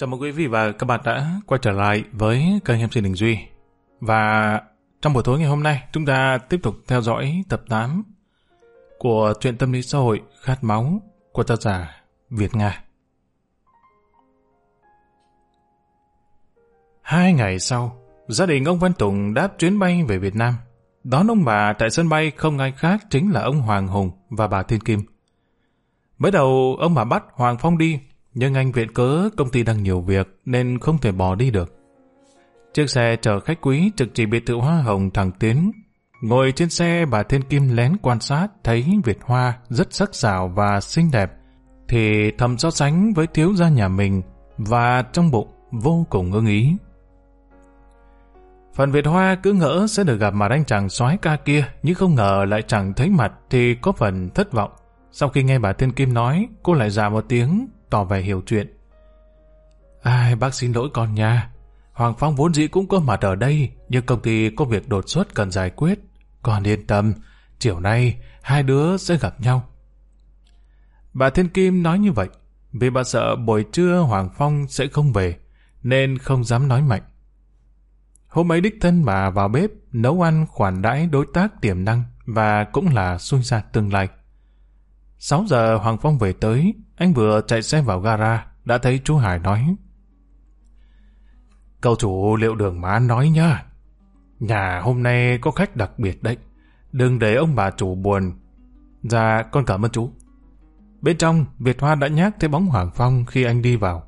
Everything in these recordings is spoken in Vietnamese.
Chào mừng quý vị và các bạn đã quay trở lại với kênh MC Đình Duy. Và trong buổi tối ngày hôm nay, chúng ta tiếp tục theo dõi tập 8 của truyện tâm lý xã hội Khát Máu của tác giả Việt Nga. Hai ngày sau, gia đình ông Văn Tùng đáp chuyến bay về Việt Nam. Đón ông bà tại sân bay không ai khác chính là ông Hoàng Hùng và bà Thiên Kim. Mới đầu ông bà bắt Hoàng Phong đi nhưng anh viện cớ công ty đang nhiều việc nên không thể bỏ đi được. Chiếc xe chở khách quý trực chỉ biệt thự hoa hồng thẳng tiến. Ngồi trên xe bà Thiên Kim lén quan sát thấy Việt Hoa rất sắc sảo và xinh đẹp thì thầm so sánh với thiếu gia nhà mình và trong bụng vô cùng ưng ý. Phần Việt Hoa cứ ngỡ sẽ được gặp mặt anh chàng soái ca kia nhưng không ngờ lại chẳng thấy mặt thì có phần thất vọng. Sau khi nghe bà Thiên Kim nói, cô lại già một tiếng tỏ vẻ hiểu chuyện. Ai, bác xin lỗi con nha. Hoàng Phong vốn dĩ cũng có mặt ở đây, nhưng công ty có việc đột xuất cần giải quyết. Con yên tâm, chiều nay hai đứa sẽ gặp nhau. Bà Thiên Kim nói như vậy, vì bà sợ buổi trưa Hoàng Phong sẽ không về, nên không dám nói mạnh. Hôm ấy đích thân bà vào bếp nấu ăn khoản đãi đối tác tiềm năng và cũng là xui ra tương lai. 6 giờ Hoàng Phong về tới, anh vừa chạy xe vào gara, đã thấy chú Hải nói. Cậu chủ liệu đường má nói nhá. Nhà hôm nay có khách đặc biệt đấy. Đừng để ông bà chủ buồn. Dạ, con cảm ơn chú. Bên trong, Việt Hoa đã nhát thấy bóng Hoàng Phong khi anh đi vào.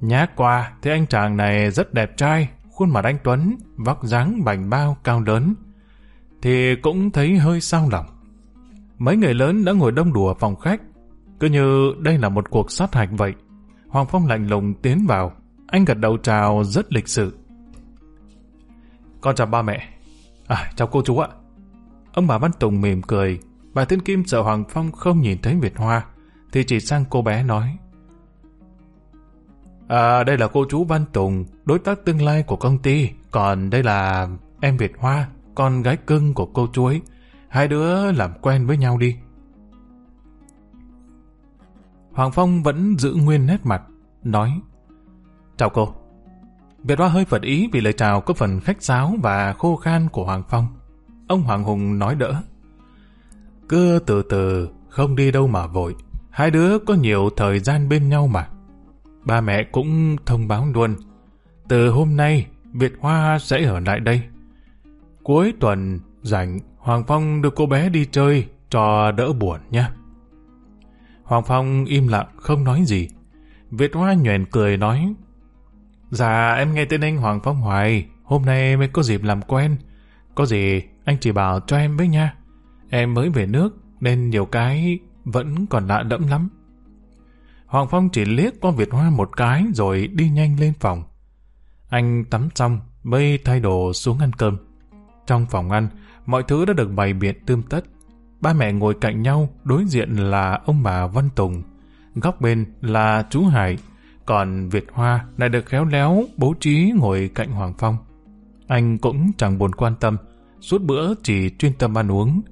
Nhát qua, thấy anh chàng này rất đẹp trai, khuôn mặt anh Tuấn, vóc dáng bành bao cao lớn. Thì cũng thấy hơi sao lòng. Mấy người lớn đã ngồi đông đùa phòng khách, cứ như đây là một cuộc sát hạch vậy. Hoàng Phong lạnh lùng tiến vào, anh gật đầu chào rất lịch sự. Con chào ba mẹ. À, chào cô chú ạ. Ông bà Văn Tùng mỉm cười, bà Thiên Kim sợ Hoàng Phong không nhìn thấy Việt Hoa, thì chỉ sang cô bé nói. À, đây là cô chú Văn Tùng, đối tác tương lai của công ty, còn đây là em Việt Hoa, con gái cưng của cô chú ấy. Hai đứa làm quen với nhau đi. Hoàng Phong vẫn giữ nguyên nét mặt, nói Chào cô. Việt Hoa hơi phật ý vì lời chào có phần khách sáo và khô khan của Hoàng Phong. Ông Hoàng Hùng nói đỡ. Cứ từ từ, không đi đâu mà vội. Hai đứa có nhiều thời gian bên nhau mà. Ba mẹ cũng thông báo luôn. Từ hôm nay, Việt Hoa sẽ ở lại đây. Cuối tuần, rảnh, Hoàng Phong đưa cô bé đi chơi, cho đỡ buồn nhé. Hoàng Phong im lặng, không nói gì. Việt Hoa nhoèn cười nói, Dạ, em nghe tên anh Hoàng Phong hoài, hôm nay mới có dịp làm quen. Có gì, anh chỉ bảo cho em với nha. Em mới về nước, nên nhiều cái vẫn còn lạ đẫm lắm. Hoàng Phong chỉ liếc qua Việt Hoa một cái rồi đi nhanh lên phòng. Anh tắm xong mới thay đồ xuống ăn cơm. Trong phòng ăn, mọi thứ đã được bày biện tươm tất. Ba mẹ ngồi cạnh nhau, đối diện là ông bà Văn Tùng. Góc bên là chú Hải, còn Việt Hoa lại được khéo léo bố trí ngồi cạnh Hoàng Phong. Anh cũng chẳng buồn quan tâm, suốt bữa chỉ chuyên tâm ăn uống.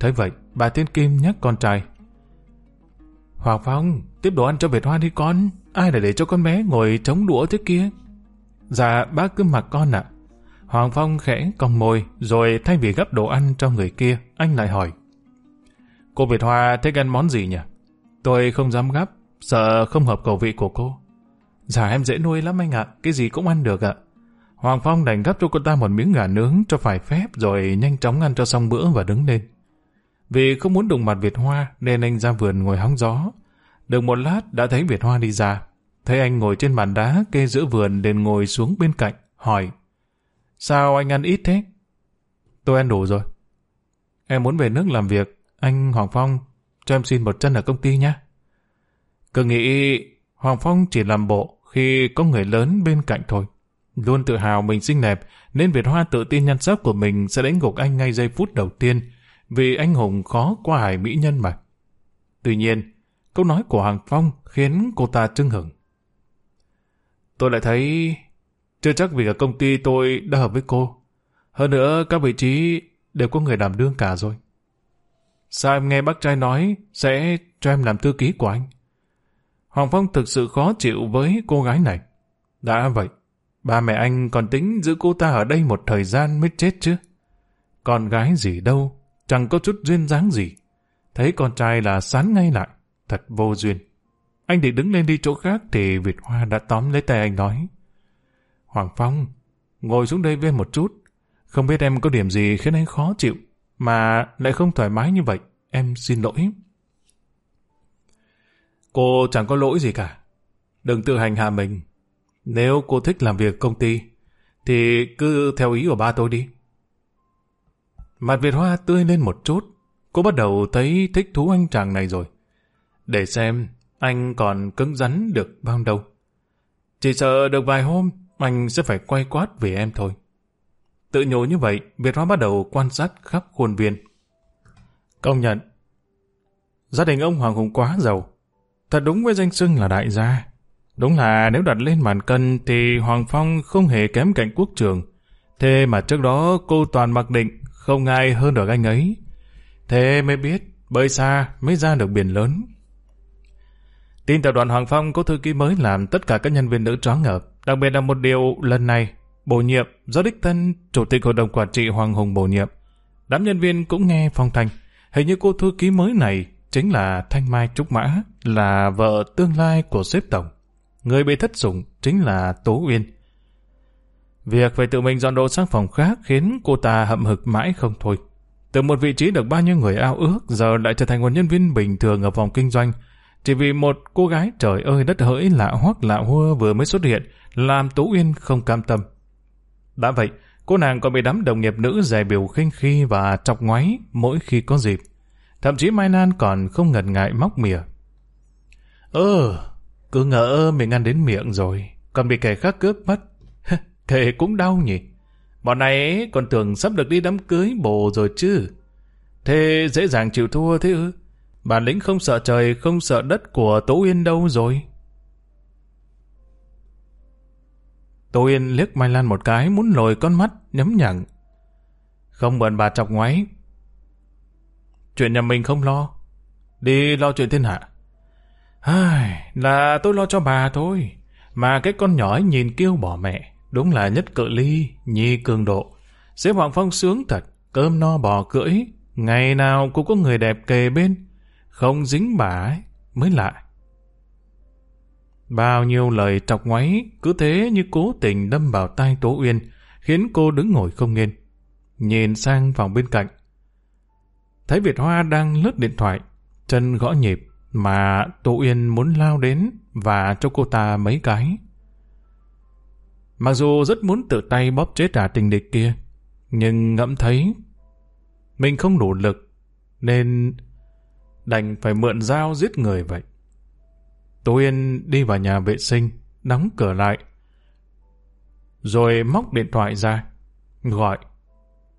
Thấy vậy, bà Thiên Kim nhắc con trai. Hoàng Phong, tiếp đồ ăn cho Việt Hoa đi con. Ai lại để cho con bé ngồi chống đũa thế kia? Dạ, bác cứ mặc con ạ. Hoàng Phong khẽ cong môi, rồi thay vì gấp đồ ăn cho người kia, anh lại hỏi. Cô Việt Hoa thích ăn món gì nhỉ? Tôi không dám gấp, sợ không hợp khẩu vị của cô. Dạ em dễ nuôi lắm anh ạ, cái gì cũng ăn được ạ. Hoàng Phong đành gấp cho cô ta một miếng gà nướng cho phải phép rồi nhanh chóng ăn cho xong bữa và đứng lên. Vì không muốn đụng mặt Việt Hoa nên anh ra vườn ngồi hóng gió. Được một lát đã thấy Việt Hoa đi ra. Thấy anh ngồi trên bàn đá kê giữa vườn nên ngồi xuống bên cạnh, hỏi Sao anh ăn ít thế? Tôi ăn đủ rồi. Em muốn về nước làm việc, anh Hoàng Phong cho em xin một chân ở công ty nhé. Cứ nghĩ Hoàng Phong chỉ làm bộ khi có người lớn bên cạnh thôi. Luôn tự hào mình xinh đẹp, nên Việt Hoa tự tin nhan sắc của mình sẽ đánh gục anh ngay giây phút đầu tiên, vì anh hùng khó qua hải mỹ nhân mà. Tuy nhiên, câu nói của Hoàng Phong khiến cô ta trưng hửng. Tôi lại thấy chưa chắc vì ở công ty tôi đã hợp với cô. Hơn nữa, các vị trí đều có người đảm đương cả rồi. Sao em nghe bác trai nói sẽ cho em làm thư ký của anh? Hoàng Phong thực sự khó chịu với cô gái này. Đã vậy, ba mẹ anh còn tính giữ cô ta ở đây một thời gian mới chết chứ. Con gái gì đâu, chẳng có chút duyên dáng gì. Thấy con trai là sán ngay lại, thật vô duyên. Anh định đứng lên đi chỗ khác thì Việt Hoa đã tóm lấy tay anh nói. Hoàng Phong, ngồi xuống đây với một chút. Không biết em có điểm gì khiến anh khó chịu, mà lại không thoải mái như vậy. Em xin lỗi. Cô chẳng có lỗi gì cả. Đừng tự hành hạ mình. Nếu cô thích làm việc công ty, thì cứ theo ý của ba tôi đi. Mặt Việt Hoa tươi lên một chút. Cô bắt đầu thấy thích thú anh chàng này rồi. Để xem anh còn cứng rắn được bao đâu. Chỉ sợ được vài hôm, anh sẽ phải quay quát về em thôi. Tự nhủ như vậy, Việt Hoa bắt đầu quan sát khắp khuôn viên. Công nhận, gia đình ông Hoàng Hùng quá giàu. Thật đúng với danh xưng là đại gia. Đúng là nếu đặt lên bàn cân thì Hoàng Phong không hề kém cạnh quốc trường. Thế mà trước đó cô toàn mặc định không ai hơn được anh ấy. Thế mới biết, bơi xa mới ra được biển lớn. Tin tập đoàn Hoàng Phong có thư ký mới làm tất cả các nhân viên nữ choáng ngợp. Đặc biệt là một điều lần này, bổ nhiệm do đích thân Chủ tịch Hội đồng Quản trị Hoàng Hùng bổ nhiệm. Đám nhân viên cũng nghe phong thanh. Hình như cô thư ký mới này chính là Thanh Mai Trúc Mã, là vợ tương lai của xếp tổng. Người bị thất sủng chính là Tố Uyên. Việc phải tự mình dọn đồ sang phòng khác khiến cô ta hậm hực mãi không thôi. Từ một vị trí được bao nhiêu người ao ước giờ lại trở thành một nhân viên bình thường ở phòng kinh doanh. Chỉ vì một cô gái trời ơi đất hỡi lạ hoắc lạ hua vừa mới xuất hiện làm Tố Uyên không cam tâm. Đã vậy, cô nàng còn bị đám đồng nghiệp nữ dè biểu khinh khi và chọc ngoáy mỗi khi có dịp. Thậm chí Mai Lan còn không ngần ngại móc mỉa. Ơ, cứ ngỡ mình ăn đến miệng rồi, còn bị kẻ khác cướp mất. Kệ cũng đau nhỉ. Bọn này còn tưởng sắp được đi đám cưới bồ rồi chứ. Thế dễ dàng chịu thua thế ư? Bản lĩnh không sợ trời, không sợ đất của Tố Yên đâu rồi. Tô Yên liếc Mai Lan một cái muốn lồi con mắt, nhấm nhẳng. Không bận bà chọc ngoáy. Chuyện nhà mình không lo. Đi lo chuyện thiên hạ. Ai, là tôi lo cho bà thôi. Mà cái con nhỏ ấy nhìn kêu bỏ mẹ. Đúng là nhất cự ly, nhi cường độ. Xếp Hoàng Phong sướng thật, cơm no bò cưỡi. Ngày nào cũng có người đẹp kề bên. Không dính bà ấy, mới lạ. Bao nhiêu lời trọc ngoáy cứ thế như cố tình đâm vào tai Tố Uyên, khiến cô đứng ngồi không yên Nhìn sang phòng bên cạnh. Thấy Việt Hoa đang lướt điện thoại, chân gõ nhịp, mà Tố Uyên muốn lao đến và cho cô ta mấy cái. Mặc dù rất muốn tự tay bóp chết trả tình địch kia, nhưng ngẫm thấy mình không đủ lực, nên đành phải mượn dao giết người vậy. Tô Yên đi vào nhà vệ sinh, đóng cửa lại. Rồi móc điện thoại ra, gọi.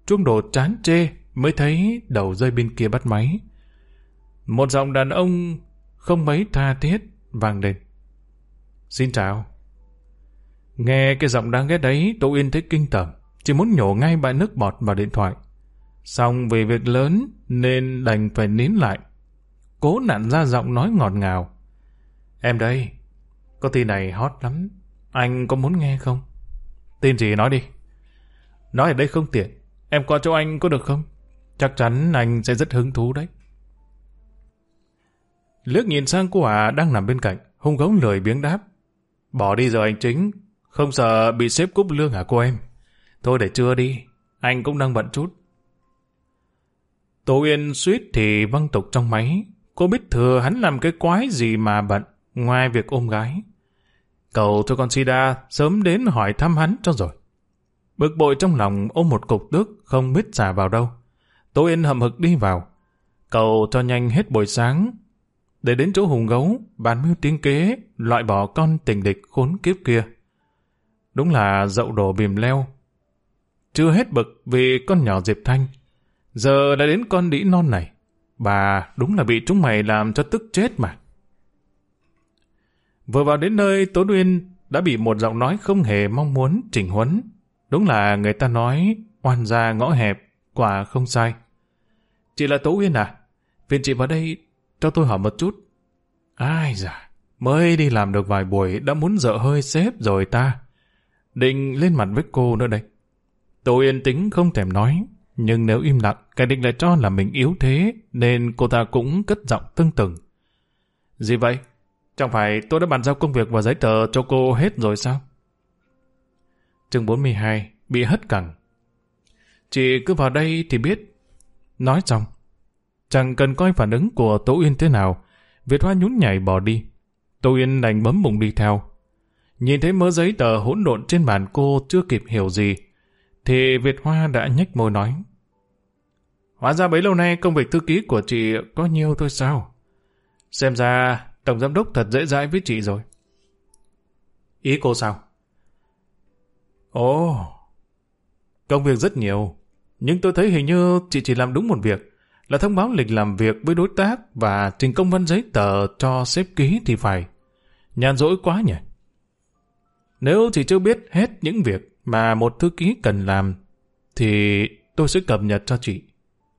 Chuông đồ chán chê mới thấy đầu dây bên kia bắt máy. Một giọng đàn ông không mấy tha thiết vang lên. Xin chào. Nghe cái giọng đang ghét đấy, Tô Yên thấy kinh tởm, chỉ muốn nhổ ngay bãi nước bọt vào điện thoại. Xong vì việc lớn nên đành phải nín lại. Cố nặn ra giọng nói ngọt ngào. Em đây, có tin này hot lắm. Anh có muốn nghe không? Tin gì nói đi. Nói ở đây không tiện. Em qua chỗ anh có được không? Chắc chắn anh sẽ rất hứng thú đấy. Lước nhìn sang cô ả đang nằm bên cạnh, hung gống lười biếng đáp. Bỏ đi giờ anh chính, không sợ bị xếp cúp lương hả cô em? Thôi để chưa đi, anh cũng đang bận chút. Tô Yên suýt thì văng tục trong máy, cô biết thừa hắn làm cái quái gì mà bận ngoài việc ôm gái. Cầu cho con Sida sớm đến hỏi thăm hắn cho rồi. Bực bội trong lòng ôm một cục tức không biết xả vào đâu. Tô Yên hậm hực đi vào. Cầu cho nhanh hết buổi sáng. Để đến chỗ hùng gấu, bàn mưu tiếng kế, loại bỏ con tình địch khốn kiếp kia. Đúng là dậu đổ bìm leo. Chưa hết bực vì con nhỏ Diệp Thanh. Giờ đã đến con đĩ non này. Bà đúng là bị chúng mày làm cho tức chết mà. Vừa vào đến nơi, Tố Uyên đã bị một giọng nói không hề mong muốn chỉnh huấn. Đúng là người ta nói oan ra ngõ hẹp, quả không sai. Chị là Tố Uyên à? Phiền chị vào đây cho tôi hỏi một chút. Ai dạ, Mới đi làm được vài buổi đã muốn dở hơi sếp rồi ta. Định lên mặt với cô nữa đây. Tố Uyên tính không thèm nói, nhưng nếu im lặng, cái định lại cho là mình yếu thế, nên cô ta cũng cất giọng tương từng. Gì vậy? Chẳng phải tôi đã bàn giao công việc và giấy tờ cho cô hết rồi sao? Chương 42 Bị hất cẳng Chị cứ vào đây thì biết. Nói xong, chẳng cần coi phản ứng của Tố Uyên thế nào, Việt Hoa nhún nhảy bỏ đi. Tô Uyên đành bấm bụng đi theo. Nhìn thấy mớ giấy tờ hỗn độn trên bàn cô chưa kịp hiểu gì, thì Việt Hoa đã nhếch môi nói. Hóa ra bấy lâu nay công việc thư ký của chị có nhiêu thôi sao? Xem ra Tổng Giám Đốc thật dễ dãi với chị rồi. Ý cô sao? Ồ, công việc rất nhiều, nhưng tôi thấy hình như chị chỉ làm đúng một việc, là thông báo lịch làm việc với đối tác và trình công văn giấy tờ cho sếp ký thì phải. Nhàn rỗi quá nhỉ? Nếu chị chưa biết hết những việc mà một thư ký cần làm, thì tôi sẽ cập nhật cho chị.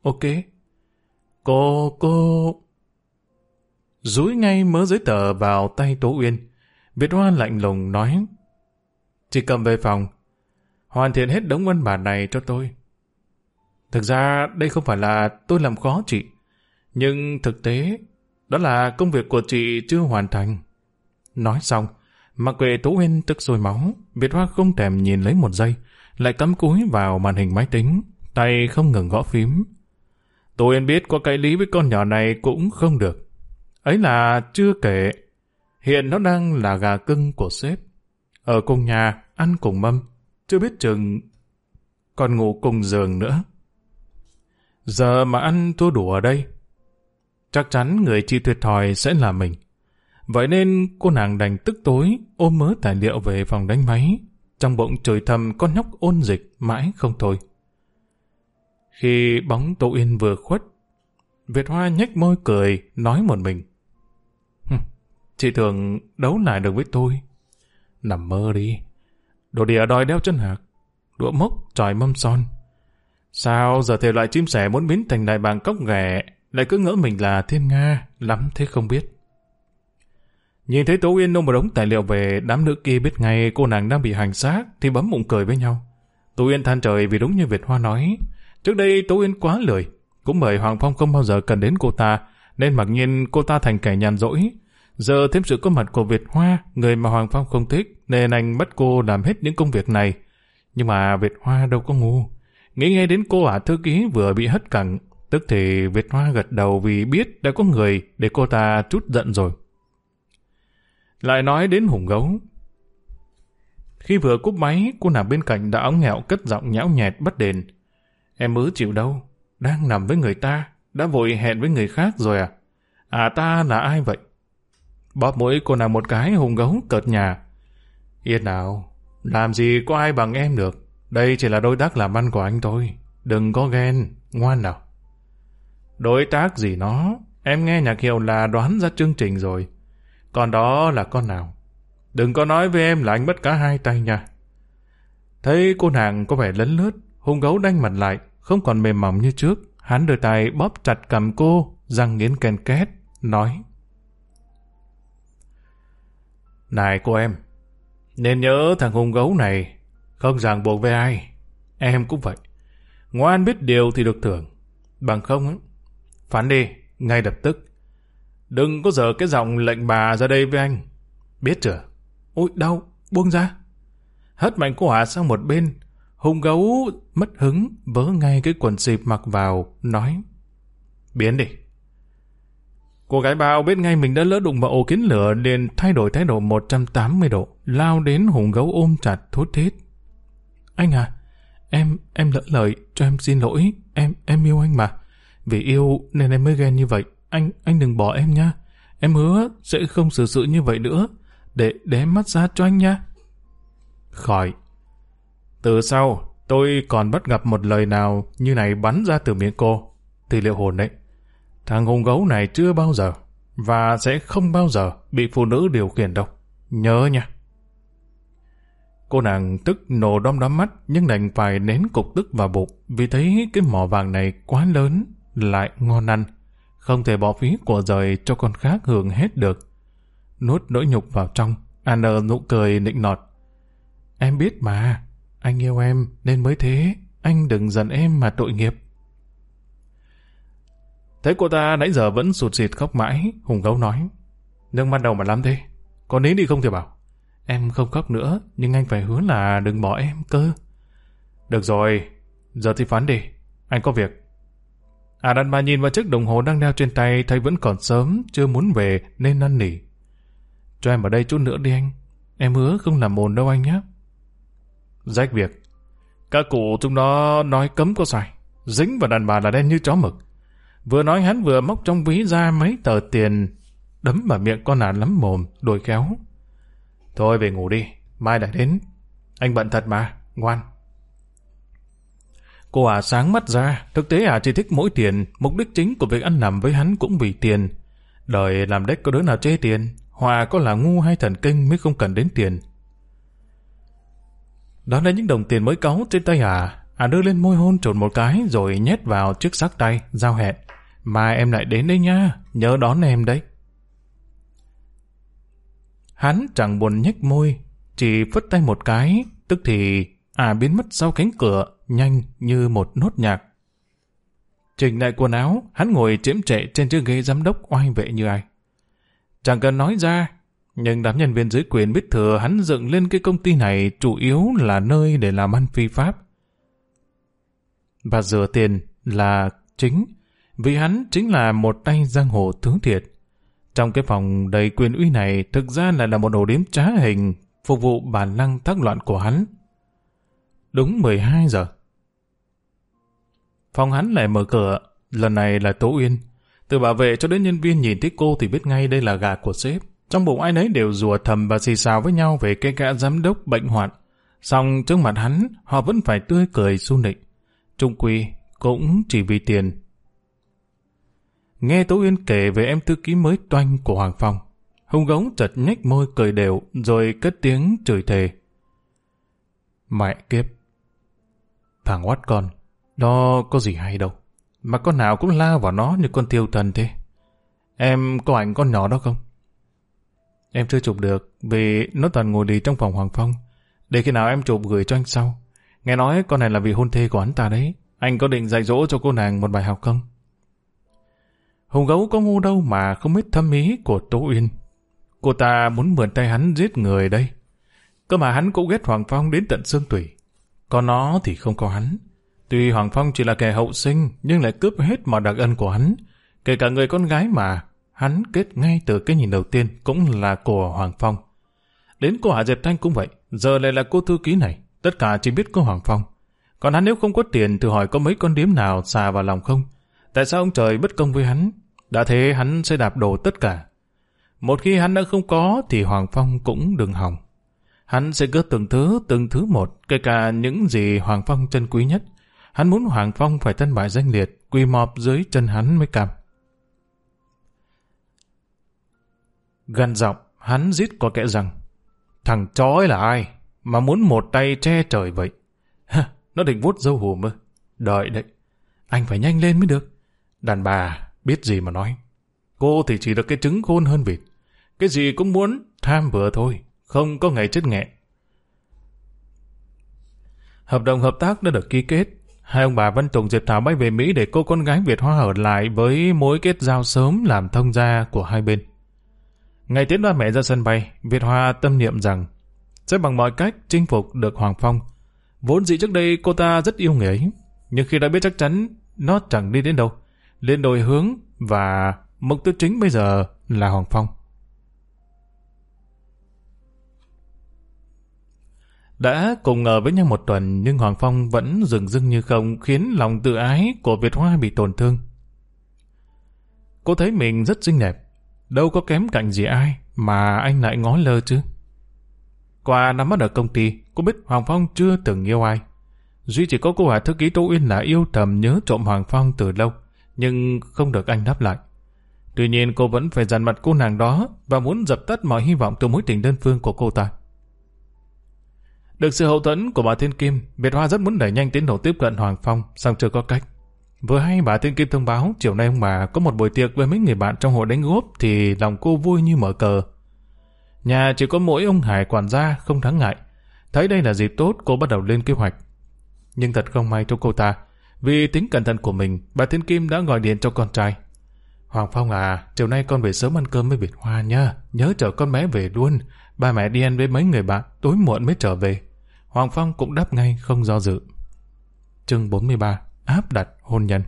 Ok. Cô, cô... Rúi ngay mớ giấy tờ vào tay Tố Uyên. Việt Hoa lạnh lùng nói. Chị cầm về phòng. Hoàn thiện hết đống văn bản này cho tôi. Thực ra đây không phải là tôi làm khó chị. Nhưng thực tế, đó là công việc của chị chưa hoàn thành. Nói xong, mặc kệ Tố Uyên tức sôi máu, Việt Hoa không thèm nhìn lấy một giây, lại cắm cúi vào màn hình máy tính, tay không ngừng gõ phím. Tố Uyên biết có cái lý với con nhỏ này cũng không được. Ấy là chưa kể, hiện nó đang là gà cưng của sếp. Ở cùng nhà, ăn cùng mâm, chưa biết chừng còn ngủ cùng giường nữa. Giờ mà ăn thua đủ ở đây, chắc chắn người chị tuyệt thòi sẽ là mình. Vậy nên cô nàng đành tức tối ôm mớ tài liệu về phòng đánh máy, trong bụng trời thầm con nhóc ôn dịch mãi không thôi. Khi bóng Tô Yên vừa khuất, Việt Hoa nhếch môi cười, nói một mình. Chị thường đấu lại được với tôi. Nằm mơ đi. Đồ đĩa đòi đeo chân hạc. Đũa mốc, tròi mâm son. Sao giờ thể loại chim sẻ muốn biến thành đại bàng cốc ghẻ, lại cứ ngỡ mình là thiên nga, lắm thế không biết. Nhìn thấy Tố Uyên nông một đống tài liệu về đám nữ kia biết ngay cô nàng đang bị hành xác thì bấm bụng cười với nhau. Tố Uyên than trời vì đúng như Việt Hoa nói. Trước đây Tố Uyên quá lười, cũng bởi Hoàng Phong không bao giờ cần đến cô ta, nên mặc nhiên cô ta thành kẻ nhàn rỗi. Giờ thêm sự có mặt của Việt Hoa, người mà Hoàng Phong không thích, nên anh bắt cô làm hết những công việc này. Nhưng mà Việt Hoa đâu có ngu. Nghĩ ngay đến cô ả thư ký vừa bị hất cẳng, tức thì Việt Hoa gật đầu vì biết đã có người để cô ta chút giận rồi. Lại nói đến hùng gấu. Khi vừa cúp máy, cô nằm bên cạnh đã óng nghẹo cất giọng nhão nhẹt bất đền. Em ứ chịu đâu, đang nằm với người ta, đã vội hẹn với người khác rồi à? À ta là ai vậy? Bóp mũi cô nàng một cái hùng gấu cợt nhà. Yên nào, làm gì có ai bằng em được. Đây chỉ là đối tác làm ăn của anh thôi. Đừng có ghen, ngoan nào. Đối tác gì nó? Em nghe nhạc hiệu là đoán ra chương trình rồi. Còn đó là con nào? Đừng có nói với em là anh mất cả hai tay nha. Thấy cô nàng có vẻ lấn lướt, hung gấu đanh mặt lại, không còn mềm mỏng như trước. Hắn đưa tay bóp chặt cầm cô, răng nghiến ken két, nói. Này cô em, nên nhớ thằng hung gấu này không ràng buộc với ai. Em cũng vậy. Ngoan biết điều thì được thưởng. Bằng không, phán đi, ngay lập tức. Đừng có dở cái giọng lệnh bà ra đây với anh. Biết chưa? Ôi, đau, buông ra. Hất mạnh cô Hạ sang một bên. Hùng gấu mất hứng, vớ ngay cái quần xịp mặc vào, nói. Biến đi. Cô gái bao biết ngay mình đã lỡ đụng vào ổ kiến lửa liền thay đổi thái độ 180 độ, lao đến hùng gấu ôm chặt thốt thít. Anh à, em, em lỡ lời, cho em xin lỗi, em, em yêu anh mà. Vì yêu nên em mới ghen như vậy, anh, anh đừng bỏ em nha. Em hứa sẽ không xử sự như vậy nữa, để, để em mắt ra cho anh nha. Khỏi. Từ sau, tôi còn bắt gặp một lời nào như này bắn ra từ miệng cô. Thì liệu hồn đấy. Thằng hùng gấu này chưa bao giờ, và sẽ không bao giờ bị phụ nữ điều khiển đâu. Nhớ nha. Cô nàng tức nổ đom đóm mắt nhưng đành phải nén cục tức vào bụng vì thấy cái mỏ vàng này quá lớn, lại ngon ăn. Không thể bỏ phí của rời cho con khác hưởng hết được. nuốt nỗi nhục vào trong. Anna nụ cười nịnh nọt. Em biết mà, anh yêu em nên mới thế. Anh đừng giận em mà tội nghiệp. Thấy cô ta nãy giờ vẫn sụt sịt khóc mãi, Hùng Gấu nói. Nước mắt đầu mà lắm thế, có nín đi không thì bảo. Em không khóc nữa, nhưng anh phải hứa là đừng bỏ em cơ. Được rồi, giờ thì phán đi, anh có việc. À đàn bà nhìn vào chiếc đồng hồ đang đeo trên tay thấy vẫn còn sớm, chưa muốn về nên năn nỉ. Cho em ở đây chút nữa đi anh, em hứa không làm mồn đâu anh nhé. Rách việc. Các cụ chúng nó nói cấm có sai, dính vào đàn bà là đen như chó mực. Vừa nói hắn vừa móc trong ví ra mấy tờ tiền, đấm vào miệng con nàn lắm mồm, đôi kéo. Thôi về ngủ đi, mai đã đến. Anh bận thật mà, ngoan. Cô ả sáng mắt ra, thực tế ả chỉ thích mỗi tiền, mục đích chính của việc ăn nằm với hắn cũng vì tiền. Đời làm đếch có đứa nào chê tiền, hòa có là ngu hay thần kinh mới không cần đến tiền. Đó là những đồng tiền mới cáu trên tay ả, ả đưa lên môi hôn trộn một cái rồi nhét vào chiếc sắc tay, giao hẹn. Mai em lại đến đấy nha, nhớ đón em đấy. Hắn chẳng buồn nhếch môi, chỉ phất tay một cái, tức thì à biến mất sau cánh cửa, nhanh như một nốt nhạc. Chỉnh lại quần áo, hắn ngồi chiếm trệ trên chiếc ghế giám đốc oai vệ như ai. Chẳng cần nói ra, nhưng đám nhân viên dưới quyền biết thừa hắn dựng lên cái công ty này chủ yếu là nơi để làm ăn phi pháp. Và rửa tiền là chính, vì hắn chính là một tay giang hồ tướng thiệt. Trong cái phòng đầy quyền uy này thực ra lại là một ổ điếm trá hình phục vụ bản năng thác loạn của hắn. Đúng 12 giờ. Phòng hắn lại mở cửa, lần này là Tố Uyên. Từ bảo vệ cho đến nhân viên nhìn thấy cô thì biết ngay đây là gà của sếp. Trong bụng ai nấy đều rùa thầm và xì xào với nhau về cái gã giám đốc bệnh hoạn. Xong trước mặt hắn, họ vẫn phải tươi cười su nịnh. Trung quy cũng chỉ vì tiền Nghe Tố Uyên kể về em thư ký mới toanh của Hoàng Phong. Hùng gống chật nhếch môi cười đều rồi cất tiếng chửi thề. Mẹ kiếp! Thằng oát con, đó có gì hay đâu. Mà con nào cũng lao vào nó như con tiêu thần thế. Em có ảnh con nhỏ đó không? Em chưa chụp được vì nó toàn ngồi đi trong phòng Hoàng Phong. Để khi nào em chụp gửi cho anh sau. Nghe nói con này là vì hôn thê của hắn ta đấy. Anh có định dạy dỗ cho cô nàng một bài học không? Hùng gấu có ngu đâu mà không biết thâm ý của Tố Uyên. Cô ta muốn mượn tay hắn giết người đây. Cơ mà hắn cũng ghét Hoàng Phong đến tận xương tủy. Còn nó thì không có hắn. Tuy Hoàng Phong chỉ là kẻ hậu sinh, nhưng lại cướp hết mọi đặc ân của hắn. Kể cả người con gái mà, hắn kết ngay từ cái nhìn đầu tiên cũng là của Hoàng Phong. Đến cô Hạ Diệp Thanh cũng vậy, giờ lại là cô thư ký này, tất cả chỉ biết có Hoàng Phong. Còn hắn nếu không có tiền thì hỏi có mấy con điếm nào xà vào lòng không? Tại sao ông trời bất công với hắn? Đã thế hắn sẽ đạp đổ tất cả. Một khi hắn đã không có thì Hoàng Phong cũng đừng hỏng. Hắn sẽ gỡ từng thứ, từng thứ một, kể cả những gì Hoàng Phong chân quý nhất. Hắn muốn Hoàng Phong phải thân bại danh liệt, quỳ mọp dưới chân hắn mới cam. Gần giọng, hắn rít có kẻ rằng, thằng chó ấy là ai, mà muốn một tay che trời vậy? Ha, nó định vuốt dâu hùm ơ, Đợi đấy, anh phải nhanh lên mới được. Đàn bà, biết gì mà nói. Cô thì chỉ được cái trứng khôn hơn vịt. Cái gì cũng muốn, tham vừa thôi, không có ngày chết nghẹ. Hợp đồng hợp tác đã được ký kết. Hai ông bà Văn Tùng Diệp Thảo bay về Mỹ để cô con gái Việt Hoa ở lại với mối kết giao sớm làm thông gia của hai bên. Ngày tiến ba mẹ ra sân bay, Việt Hoa tâm niệm rằng sẽ bằng mọi cách chinh phục được Hoàng Phong. Vốn dĩ trước đây cô ta rất yêu người ấy, nhưng khi đã biết chắc chắn nó chẳng đi đến đâu, lên đổi hướng và mục tiêu chính bây giờ là Hoàng Phong. Đã cùng ở với nhau một tuần nhưng Hoàng Phong vẫn dừng dưng như không khiến lòng tự ái của Việt Hoa bị tổn thương. Cô thấy mình rất xinh đẹp, đâu có kém cạnh gì ai mà anh lại ngó lơ chứ. Qua nắm bắt ở công ty, cô biết Hoàng Phong chưa từng yêu ai. Duy chỉ có cô Hà thư ký Tô Uyên là yêu thầm nhớ trộm Hoàng Phong từ lâu, nhưng không được anh đáp lại. Tuy nhiên cô vẫn phải dằn mặt cô nàng đó và muốn dập tắt mọi hy vọng từ mối tình đơn phương của cô ta. Được sự hậu thuẫn của bà Thiên Kim, Việt Hoa rất muốn đẩy nhanh tiến độ tiếp cận Hoàng Phong, song chưa có cách. Vừa hay bà Thiên Kim thông báo chiều nay ông bà có một buổi tiệc với mấy người bạn trong hội đánh góp thì lòng cô vui như mở cờ. Nhà chỉ có mỗi ông Hải quản gia không đáng ngại. Thấy đây là dịp tốt, cô bắt đầu lên kế hoạch. Nhưng thật không may cho cô ta. Vì tính cẩn thận của mình, bà Thiên Kim đã gọi điện cho con trai. Hoàng Phong à, chiều nay con về sớm ăn cơm với Việt Hoa nha. Nhớ chở con bé về luôn. Ba mẹ đi ăn với mấy người bạn, tối muộn mới trở về. Hoàng Phong cũng đáp ngay, không do dự. Chương 43 Áp đặt hôn nhân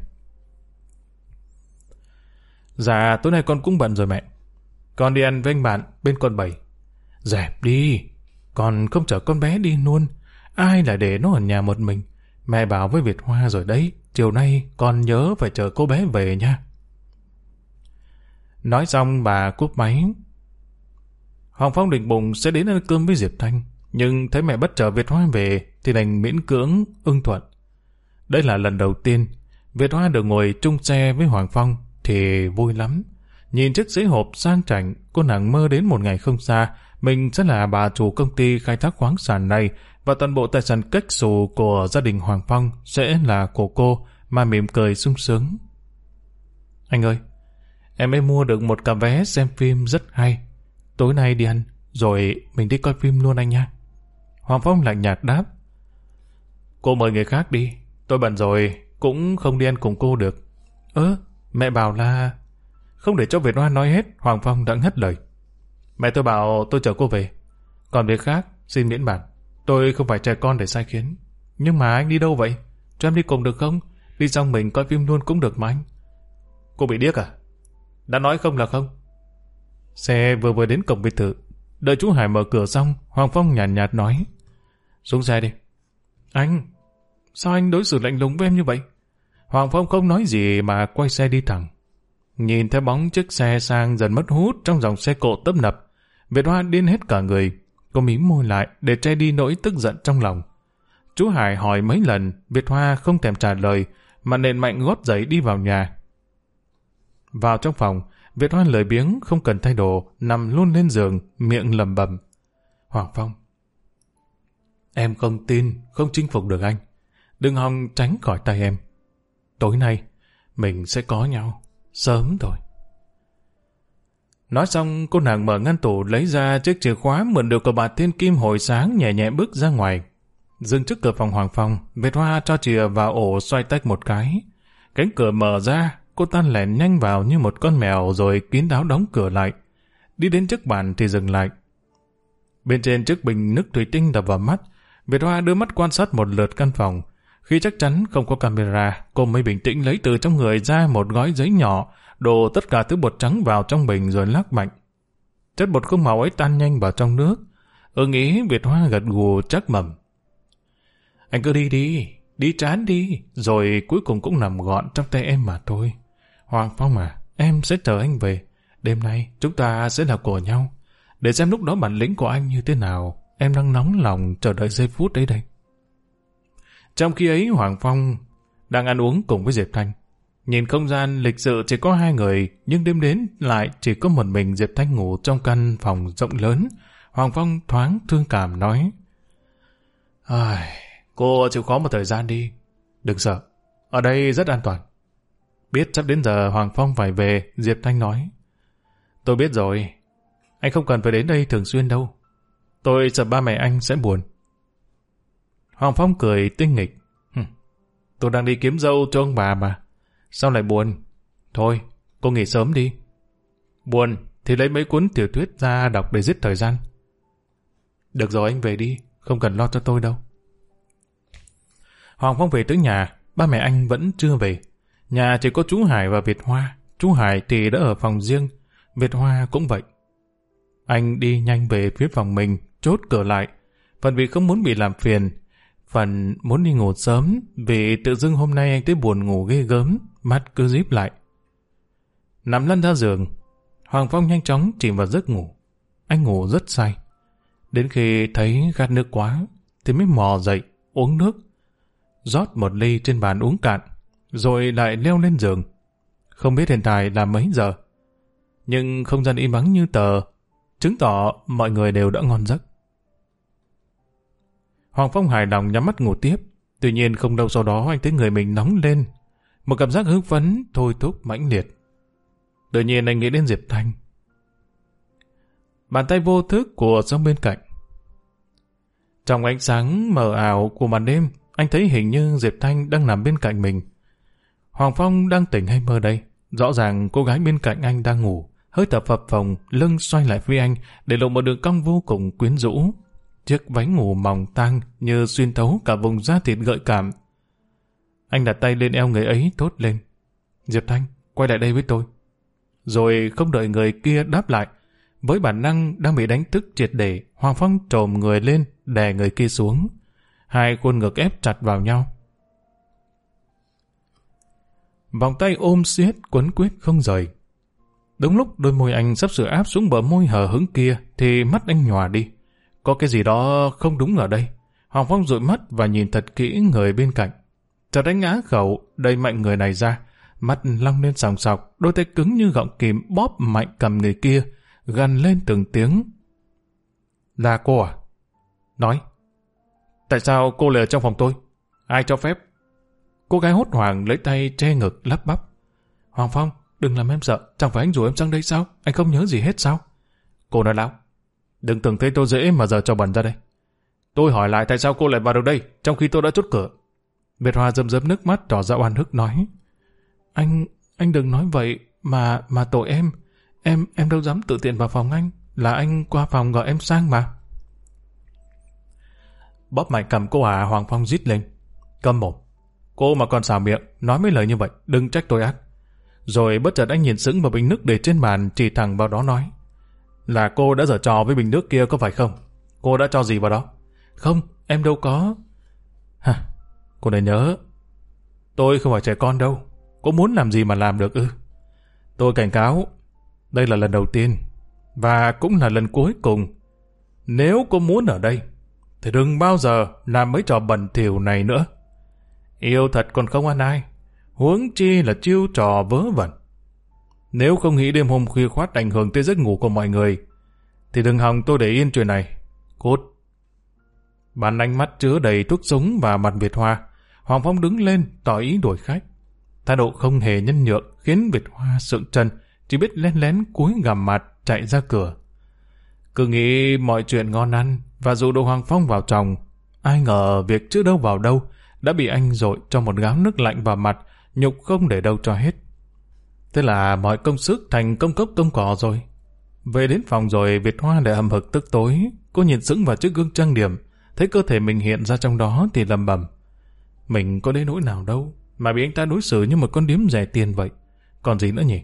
Dạ, tối nay con cũng bận rồi mẹ. Con đi ăn với anh bạn bên con bảy. Dẹp đi, con không chở con bé đi luôn. Ai lại để nó ở nhà một mình. Mẹ bảo với Việt Hoa rồi đấy, chiều nay con nhớ phải chờ cô bé về nha. Nói xong bà cúp máy. Hoàng Phong định bụng sẽ đến ăn cơm với Diệp Thanh, nhưng thấy mẹ bất chờ Việt Hoa về thì đành miễn cưỡng ưng thuận. Đây là lần đầu tiên Việt Hoa được ngồi chung xe với Hoàng Phong thì vui lắm. Nhìn chiếc giấy hộp sang chảnh, cô nàng mơ đến một ngày không xa, mình sẽ là bà chủ công ty khai thác khoáng sản này và toàn bộ tài sản cách xù của gia đình Hoàng Phong sẽ là của cô mà mỉm cười sung sướng. Anh ơi, em ấy mua được một cặp vé xem phim rất hay. Tối nay đi ăn, rồi mình đi coi phim luôn anh nha. Hoàng Phong lạnh nhạt đáp. Cô mời người khác đi, tôi bận rồi, cũng không đi ăn cùng cô được. Ơ, mẹ bảo là... Không để cho Việt Hoa nói hết, Hoàng Phong đã ngắt lời. Mẹ tôi bảo tôi chở cô về. Còn việc khác, xin miễn bản. Tôi không phải trẻ con để sai khiến. Nhưng mà anh đi đâu vậy? Cho em đi cùng được không? Đi xong mình coi phim luôn cũng được mà anh. Cô bị điếc à? Đã nói không là không? Xe vừa vừa đến cổng biệt thự. Đợi chú Hải mở cửa xong, Hoàng Phong nhàn nhạt, nhạt nói. Xuống xe đi. Anh, sao anh đối xử lạnh lùng với em như vậy? Hoàng Phong không nói gì mà quay xe đi thẳng. Nhìn thấy bóng chiếc xe sang dần mất hút trong dòng xe cộ tấp nập. Việt Hoa điên hết cả người. Cô mím môi lại để che đi nỗi tức giận trong lòng. Chú Hải hỏi mấy lần, Việt Hoa không thèm trả lời, mà nền mạnh gót giấy đi vào nhà. Vào trong phòng, Việt Hoa lời biếng không cần thay đồ, nằm luôn lên giường, miệng lầm bầm. Hoàng Phong. Em không tin, không chinh phục được anh. Đừng hòng tránh khỏi tay em. Tối nay, mình sẽ có nhau. Sớm thôi. Nói xong, cô nàng mở ngăn tủ lấy ra chiếc chìa khóa mượn được của bà Thiên Kim hồi sáng nhẹ nhẹ bước ra ngoài. Dừng trước cửa phòng Hoàng Phong, Việt Hoa cho chìa vào ổ xoay tách một cái. Cánh cửa mở ra, cô ta lẻn nhanh vào như một con mèo rồi kín đáo đóng cửa lại. Đi đến trước bàn thì dừng lại. Bên trên chiếc bình nước thủy tinh đập vào mắt, Việt Hoa đưa mắt quan sát một lượt căn phòng. Khi chắc chắn không có camera, cô mới bình tĩnh lấy từ trong người ra một gói giấy nhỏ, đổ tất cả thứ bột trắng vào trong bình rồi lắc mạnh. Chất bột không màu ấy tan nhanh vào trong nước. Ừ nghĩ Việt Hoa gật gù chắc mầm. Anh cứ đi đi, đi chán đi, rồi cuối cùng cũng nằm gọn trong tay em mà thôi. Hoàng Phong à, em sẽ chờ anh về. Đêm nay chúng ta sẽ là của nhau. Để xem lúc đó bản lĩnh của anh như thế nào, em đang nóng lòng chờ đợi giây phút đấy đây. Trong khi ấy Hoàng Phong đang ăn uống cùng với Diệp Thanh. Nhìn không gian lịch sự chỉ có hai người, nhưng đêm đến lại chỉ có một mình Diệp Thanh ngủ trong căn phòng rộng lớn. Hoàng Phong thoáng thương cảm nói. Ai, cô chịu khó một thời gian đi. Đừng sợ, ở đây rất an toàn. Biết sắp đến giờ Hoàng Phong phải về, Diệp Thanh nói. Tôi biết rồi, anh không cần phải đến đây thường xuyên đâu. Tôi sợ ba mẹ anh sẽ buồn. Hoàng Phong cười tinh nghịch. Tôi đang đi kiếm dâu cho ông bà mà. Sao lại buồn? Thôi, cô nghỉ sớm đi. Buồn thì lấy mấy cuốn tiểu thuyết ra đọc để giết thời gian. Được rồi anh về đi, không cần lo cho tôi đâu. Hoàng Phong về tới nhà, ba mẹ anh vẫn chưa về. Nhà chỉ có chú Hải và Việt Hoa. Chú Hải thì đã ở phòng riêng, Việt Hoa cũng vậy. Anh đi nhanh về phía phòng mình, chốt cửa lại. Phần vì không muốn bị làm phiền, phần muốn đi ngủ sớm vì tự dưng hôm nay anh thấy buồn ngủ ghê gớm, mắt cứ díp lại. Nằm lăn ra giường, Hoàng Phong nhanh chóng chìm vào giấc ngủ. Anh ngủ rất say. Đến khi thấy khát nước quá, thì mới mò dậy, uống nước. rót một ly trên bàn uống cạn, rồi lại leo lên giường. Không biết hiện tại là mấy giờ. Nhưng không gian im ắng như tờ, chứng tỏ mọi người đều đã ngon giấc. Hoàng Phong hài lòng nhắm mắt ngủ tiếp. Tuy nhiên không lâu sau đó anh thấy người mình nóng lên. Một cảm giác hứng phấn, thôi thúc mãnh liệt. Tự nhiên anh nghĩ đến Diệp Thanh. bàn tay vô thức của sông bên cạnh. Trong ánh sáng mờ ảo của màn đêm, anh thấy hình như Diệp Thanh đang nằm bên cạnh mình. Hoàng Phong đang tỉnh hay mơ đây? Rõ ràng cô gái bên cạnh anh đang ngủ, hơi thở phập phồng, lưng xoay lại phía anh để lộ một đường cong vô cùng quyến rũ. Chiếc váy ngủ mỏng tang như xuyên thấu cả vùng da thịt gợi cảm. Anh đặt tay lên eo người ấy thốt lên. Diệp Thanh, quay lại đây với tôi. Rồi không đợi người kia đáp lại. Với bản năng đang bị đánh thức triệt để, Hoàng Phong trồm người lên, đè người kia xuống. Hai khuôn ngực ép chặt vào nhau. Vòng tay ôm siết quấn quyết không rời. Đúng lúc đôi môi anh sắp sửa áp xuống bờ môi hờ hứng kia thì mắt anh nhòa đi. Có cái gì đó không đúng ở đây. Hoàng Phong dụi mắt và nhìn thật kỹ người bên cạnh. Trở đánh ngã khẩu, đầy mạnh người này ra. Mắt long lên sòng sọc, đôi tay cứng như gọng kìm bóp mạnh cầm người kia, gần lên từng tiếng. Là cô à? Nói. Tại sao cô lại ở trong phòng tôi? Ai cho phép? Cô gái hốt hoảng lấy tay che ngực lắp bắp. Hoàng Phong, đừng làm em sợ, chẳng phải anh rủ em sang đây sao? Anh không nhớ gì hết sao? Cô nói láo. Đừng tưởng thấy tôi dễ mà giờ cho bẩn ra đây. Tôi hỏi lại tại sao cô lại vào được đây, trong khi tôi đã chốt cửa. Việt Hoa dầm dâm nước mắt tỏ ra oan hức nói. Anh, anh đừng nói vậy, mà, mà tội em. Em, em đâu dám tự tiện vào phòng anh, là anh qua phòng gọi em sang mà. Bóp mạnh cầm cô à Hoàng Phong rít lên. cầm mồm. Cô mà còn xào miệng, nói mấy lời như vậy, đừng trách tôi ác. Rồi bất chợt anh nhìn sững vào bình nước để trên bàn chỉ thẳng vào đó nói. Là cô đã giở trò với bình nước kia có phải không? Cô đã cho gì vào đó? Không, em đâu có. Hả? Cô nên nhớ. Tôi không phải trẻ con đâu. Cô muốn làm gì mà làm được ư? Tôi cảnh cáo, đây là lần đầu tiên, và cũng là lần cuối cùng. Nếu cô muốn ở đây, thì đừng bao giờ làm mấy trò bẩn thỉu này nữa. Yêu thật còn không ăn ai, huống chi là chiêu trò vớ vẩn. Nếu không nghĩ đêm hôm khuya khoát ảnh hưởng tới giấc ngủ của mọi người, thì đừng hòng tôi để yên chuyện này. Cút. Bàn ánh mắt chứa đầy thuốc súng và mặt Việt Hoa. Hoàng Phong đứng lên, tỏ ý đuổi khách. Thái độ không hề nhân nhượng khiến Việt Hoa sượng chân, chỉ biết lén lén cúi gằm mặt chạy ra cửa. Cứ nghĩ mọi chuyện ngon ăn và dụ đồ Hoàng Phong vào chồng. Ai ngờ việc chưa đâu vào đâu đã bị anh dội cho một gáo nước lạnh vào mặt, nhục không để đâu cho hết. Thế là mọi công sức thành công cốc công cỏ rồi. Về đến phòng rồi Việt Hoa để hầm hực tức tối, cô nhìn sững vào chiếc gương trang điểm, thấy cơ thể mình hiện ra trong đó thì lầm bầm. Mình có đến nỗi nào đâu, mà bị anh ta đối xử như một con điếm rẻ tiền vậy. Còn gì nữa nhỉ?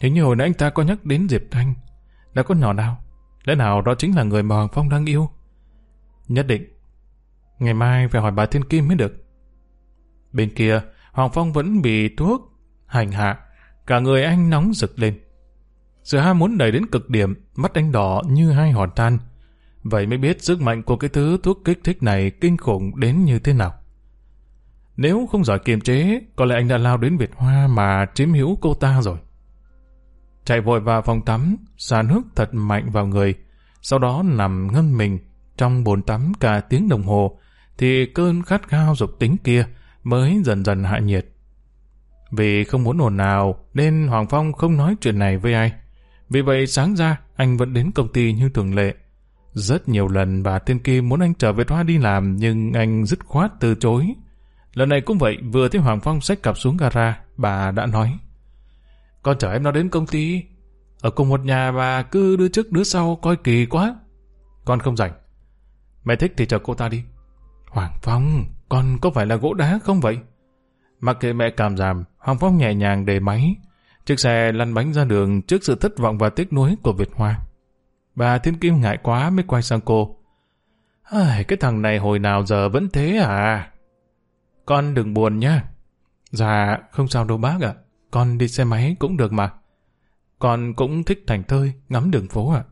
Hình như hồi nãy anh ta có nhắc đến Diệp Thanh. Đã có nhỏ nào? Lẽ nào đó chính là người mà Hoàng Phong đang yêu? Nhất định. Ngày mai phải hỏi bà Thiên Kim mới được. Bên kia, Hoàng Phong vẫn bị thuốc, hành hạ. Cả người anh nóng rực lên. Sự ham muốn đẩy đến cực điểm, mắt anh đỏ như hai hòn than. Vậy mới biết sức mạnh của cái thứ thuốc kích thích này kinh khủng đến như thế nào. Nếu không giỏi kiềm chế, có lẽ anh đã lao đến Việt Hoa mà chiếm hữu cô ta rồi. Chạy vội vào phòng tắm, xả nước thật mạnh vào người, sau đó nằm ngâm mình trong bồn tắm cả tiếng đồng hồ, thì cơn khát khao dục tính kia mới dần dần hạ nhiệt. Vì không muốn ồn nào nên Hoàng Phong không nói chuyện này với ai. Vì vậy sáng ra anh vẫn đến công ty như thường lệ. Rất nhiều lần bà Tiên Kim muốn anh trở về Hoa đi làm nhưng anh dứt khoát từ chối. Lần này cũng vậy, vừa thấy Hoàng Phong xách cặp xuống gara, bà đã nói. Con chở em nó đến công ty. Ở cùng một nhà bà cứ đứa trước đứa sau coi kỳ quá. Con không rảnh. Mẹ thích thì chờ cô ta đi. Hoàng Phong, con có phải là gỗ đá không vậy? Mặc kệ mẹ cảm giảm, Hoàng Phong nhẹ nhàng để máy. Chiếc xe lăn bánh ra đường trước sự thất vọng và tiếc nuối của Việt Hoa. Bà Thiên Kim ngại quá mới quay sang cô. Cái thằng này hồi nào giờ vẫn thế à? Con đừng buồn nhá. Dạ, không sao đâu bác ạ. Con đi xe máy cũng được mà. Con cũng thích thành thơi, ngắm đường phố ạ.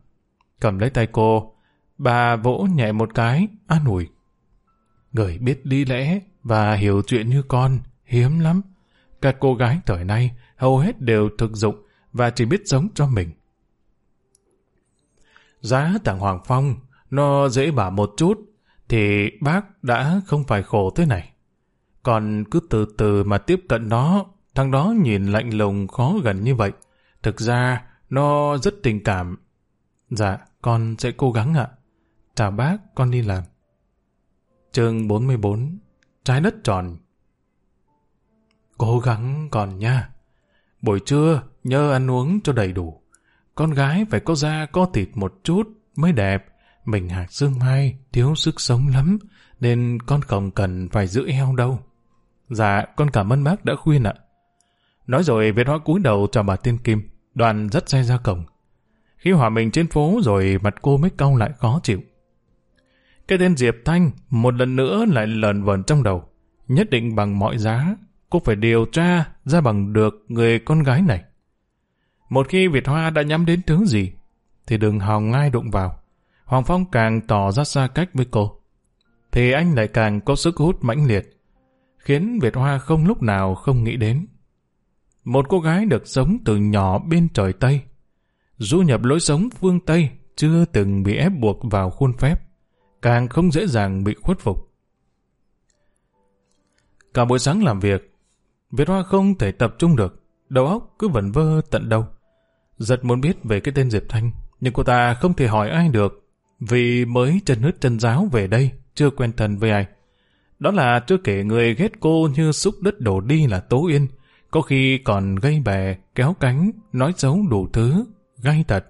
Cầm lấy tay cô, bà vỗ nhẹ một cái, an ủi. Người biết lý lẽ và hiểu chuyện như con, hiếm lắm. Các cô gái thời nay hầu hết đều thực dụng và chỉ biết sống cho mình. Giá tặng Hoàng Phong nó dễ bảo một chút thì bác đã không phải khổ thế này. Còn cứ từ từ mà tiếp cận nó, thằng đó nhìn lạnh lùng khó gần như vậy. Thực ra, nó rất tình cảm. Dạ, con sẽ cố gắng ạ. Chào bác, con đi làm. Chương 44 Trái đất tròn Cố gắng còn nha. Buổi trưa nhớ ăn uống cho đầy đủ. Con gái phải có da có thịt một chút mới đẹp. Mình hạc dương mai, thiếu sức sống lắm, nên con không cần phải giữ eo đâu. Dạ, con cảm ơn bác đã khuyên ạ. Nói rồi Việt Hóa cúi đầu chào bà Tiên Kim, đoàn dắt xe ra cổng. Khi hòa mình trên phố rồi mặt cô mới cau lại khó chịu. Cái tên Diệp Thanh một lần nữa lại lờn vờn trong đầu. Nhất định bằng mọi giá, cô phải điều tra ra bằng được người con gái này. Một khi Việt Hoa đã nhắm đến thứ gì, thì đừng hòng ngai đụng vào. Hoàng Phong càng tỏ ra xa cách với cô. Thì anh lại càng có sức hút mãnh liệt, khiến Việt Hoa không lúc nào không nghĩ đến. Một cô gái được sống từ nhỏ bên trời Tây, du nhập lối sống phương Tây chưa từng bị ép buộc vào khuôn phép, càng không dễ dàng bị khuất phục. Cả buổi sáng làm việc, Việt Hoa không thể tập trung được, đầu óc cứ vẩn vơ tận đâu. Giật muốn biết về cái tên Diệp Thanh, nhưng cô ta không thể hỏi ai được, vì mới chân hứt chân giáo về đây, chưa quen thân với ai. Đó là chưa kể người ghét cô như xúc đất đổ đi là Tố Yên, có khi còn gây bè, kéo cánh, nói xấu đủ thứ, gai tật.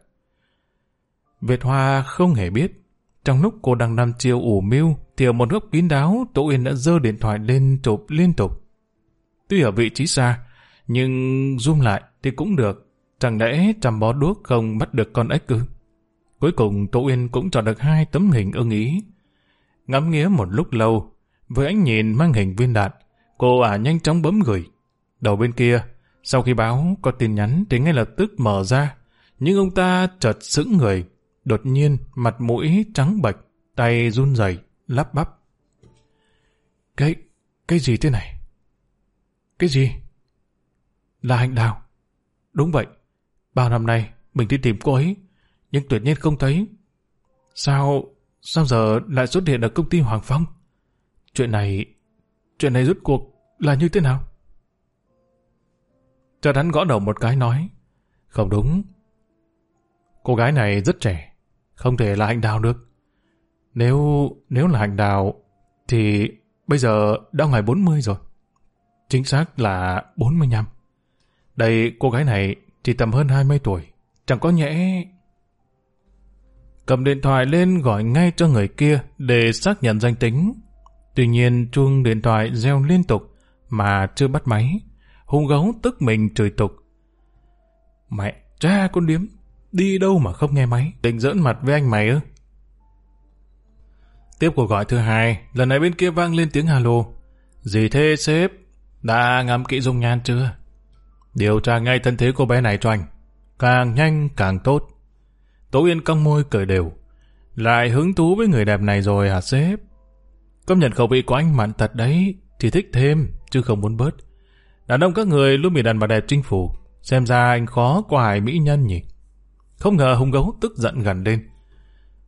Việt Hoa không hề biết, trong lúc cô đang nằm chiều ủ mưu, thì ở một góc kín đáo, Tố Yên đã giơ điện thoại lên chụp liên tục. Tuy ở vị trí xa, nhưng zoom lại thì cũng được. Chẳng lẽ chăm bó đuốc không bắt được con ếch cư? Cuối cùng Tố Yên cũng chọn được hai tấm hình ưng ý. Ngắm nghía một lúc lâu, với ánh nhìn mang hình viên đạn, cô ả nhanh chóng bấm gửi. Đầu bên kia, sau khi báo có tin nhắn thì ngay lập tức mở ra, nhưng ông ta chợt sững người, đột nhiên mặt mũi trắng bệch, tay run rẩy, lắp bắp. Cái, cái gì thế này? Cái gì? Là hạnh đào. Đúng vậy, bao năm nay mình đi tìm cô ấy, nhưng tuyệt nhiên không thấy. Sao, sao giờ lại xuất hiện ở công ty Hoàng Phong? Chuyện này, chuyện này rút cuộc là như thế nào? Chợt hắn gõ đầu một cái nói, không đúng. Cô gái này rất trẻ, không thể là hạnh đào được. Nếu nếu là hạnh đào, thì bây giờ đã ngoài 40 rồi. Chính xác là 45. Đây, cô gái này chỉ tầm hơn 20 tuổi. Chẳng có nhẽ... Cầm điện thoại lên gọi ngay cho người kia để xác nhận danh tính. Tuy nhiên chuông điện thoại reo liên tục mà chưa bắt máy. Hùng gấu tức mình chửi tục. Mẹ, cha con điếm, đi đâu mà không nghe máy, định giỡn mặt với anh mày ư? Tiếp cuộc gọi thứ hai, lần này bên kia vang lên tiếng hello. Gì thế sếp? Đã ngắm kỹ dung nhan chưa? Điều tra ngay thân thế cô bé này cho anh. Càng nhanh càng tốt. Tố Yên cong môi cười đều. Lại hứng thú với người đẹp này rồi hả sếp? Công nhận khẩu vị của anh mặn thật đấy, chỉ thích thêm, chứ không muốn bớt. Đàn ông các người luôn bị đàn bà đẹp chinh phục. Xem ra anh khó qua hài mỹ nhân nhỉ. Không ngờ hùng gấu tức giận gần lên.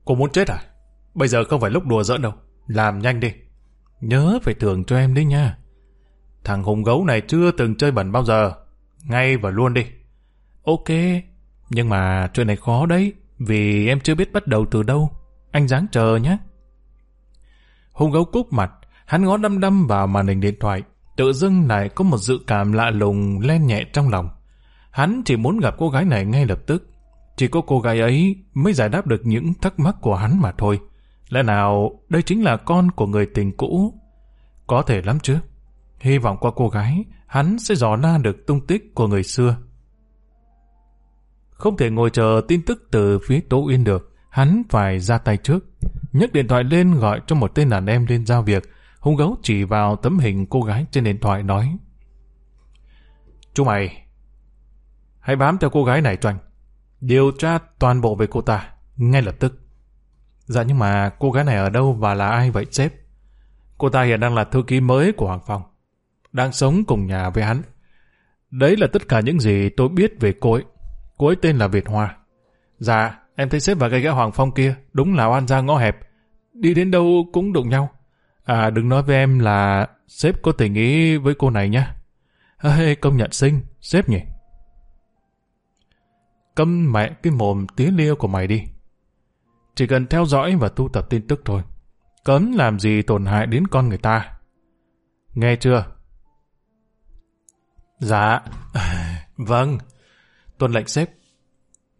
Cô muốn chết à? Bây giờ không phải lúc đùa giỡn đâu. Làm nhanh đi. Nhớ phải thưởng cho em đấy nha. Thằng hùng gấu này chưa từng chơi bẩn bao giờ. Ngay và luôn đi. Ok, nhưng mà chuyện này khó đấy, vì em chưa biết bắt đầu từ đâu. Anh dáng chờ nhé hung gấu cúp mặt, hắn ngó đăm đăm vào màn hình điện thoại. Tự dưng lại có một dự cảm lạ lùng len nhẹ trong lòng. Hắn chỉ muốn gặp cô gái này ngay lập tức. Chỉ có cô gái ấy mới giải đáp được những thắc mắc của hắn mà thôi. Lẽ nào đây chính là con của người tình cũ? Có thể lắm chứ. Hy vọng qua cô gái, hắn sẽ dò la được tung tích của người xưa. Không thể ngồi chờ tin tức từ phía Tố Uyên được, hắn phải ra tay trước nhấc điện thoại lên gọi cho một tên đàn em lên giao việc, hung gấu chỉ vào tấm hình cô gái trên điện thoại nói. Chú mày, hãy bám theo cô gái này cho anh. Điều tra toàn bộ về cô ta, ngay lập tức. Dạ nhưng mà cô gái này ở đâu và là ai vậy sếp? Cô ta hiện đang là thư ký mới của Hoàng Phong. Đang sống cùng nhà với hắn. Đấy là tất cả những gì tôi biết về cô ấy. Cô ấy tên là Việt Hoa. Dạ, em thấy sếp và cái gã Hoàng Phong kia đúng là oan gia ngõ hẹp. Đi đến đâu cũng đụng nhau. À đừng nói với em là sếp có tình ý với cô này nhá. Ê, công nhận xinh, sếp nhỉ? Câm mẹ cái mồm tía liêu của mày đi. chỉ cần theo dõi và tu tập tin tức thôi. Cấm làm gì tổn hại đến con người ta. Nghe chưa? Dạ. Vâng. Tuân lệnh sếp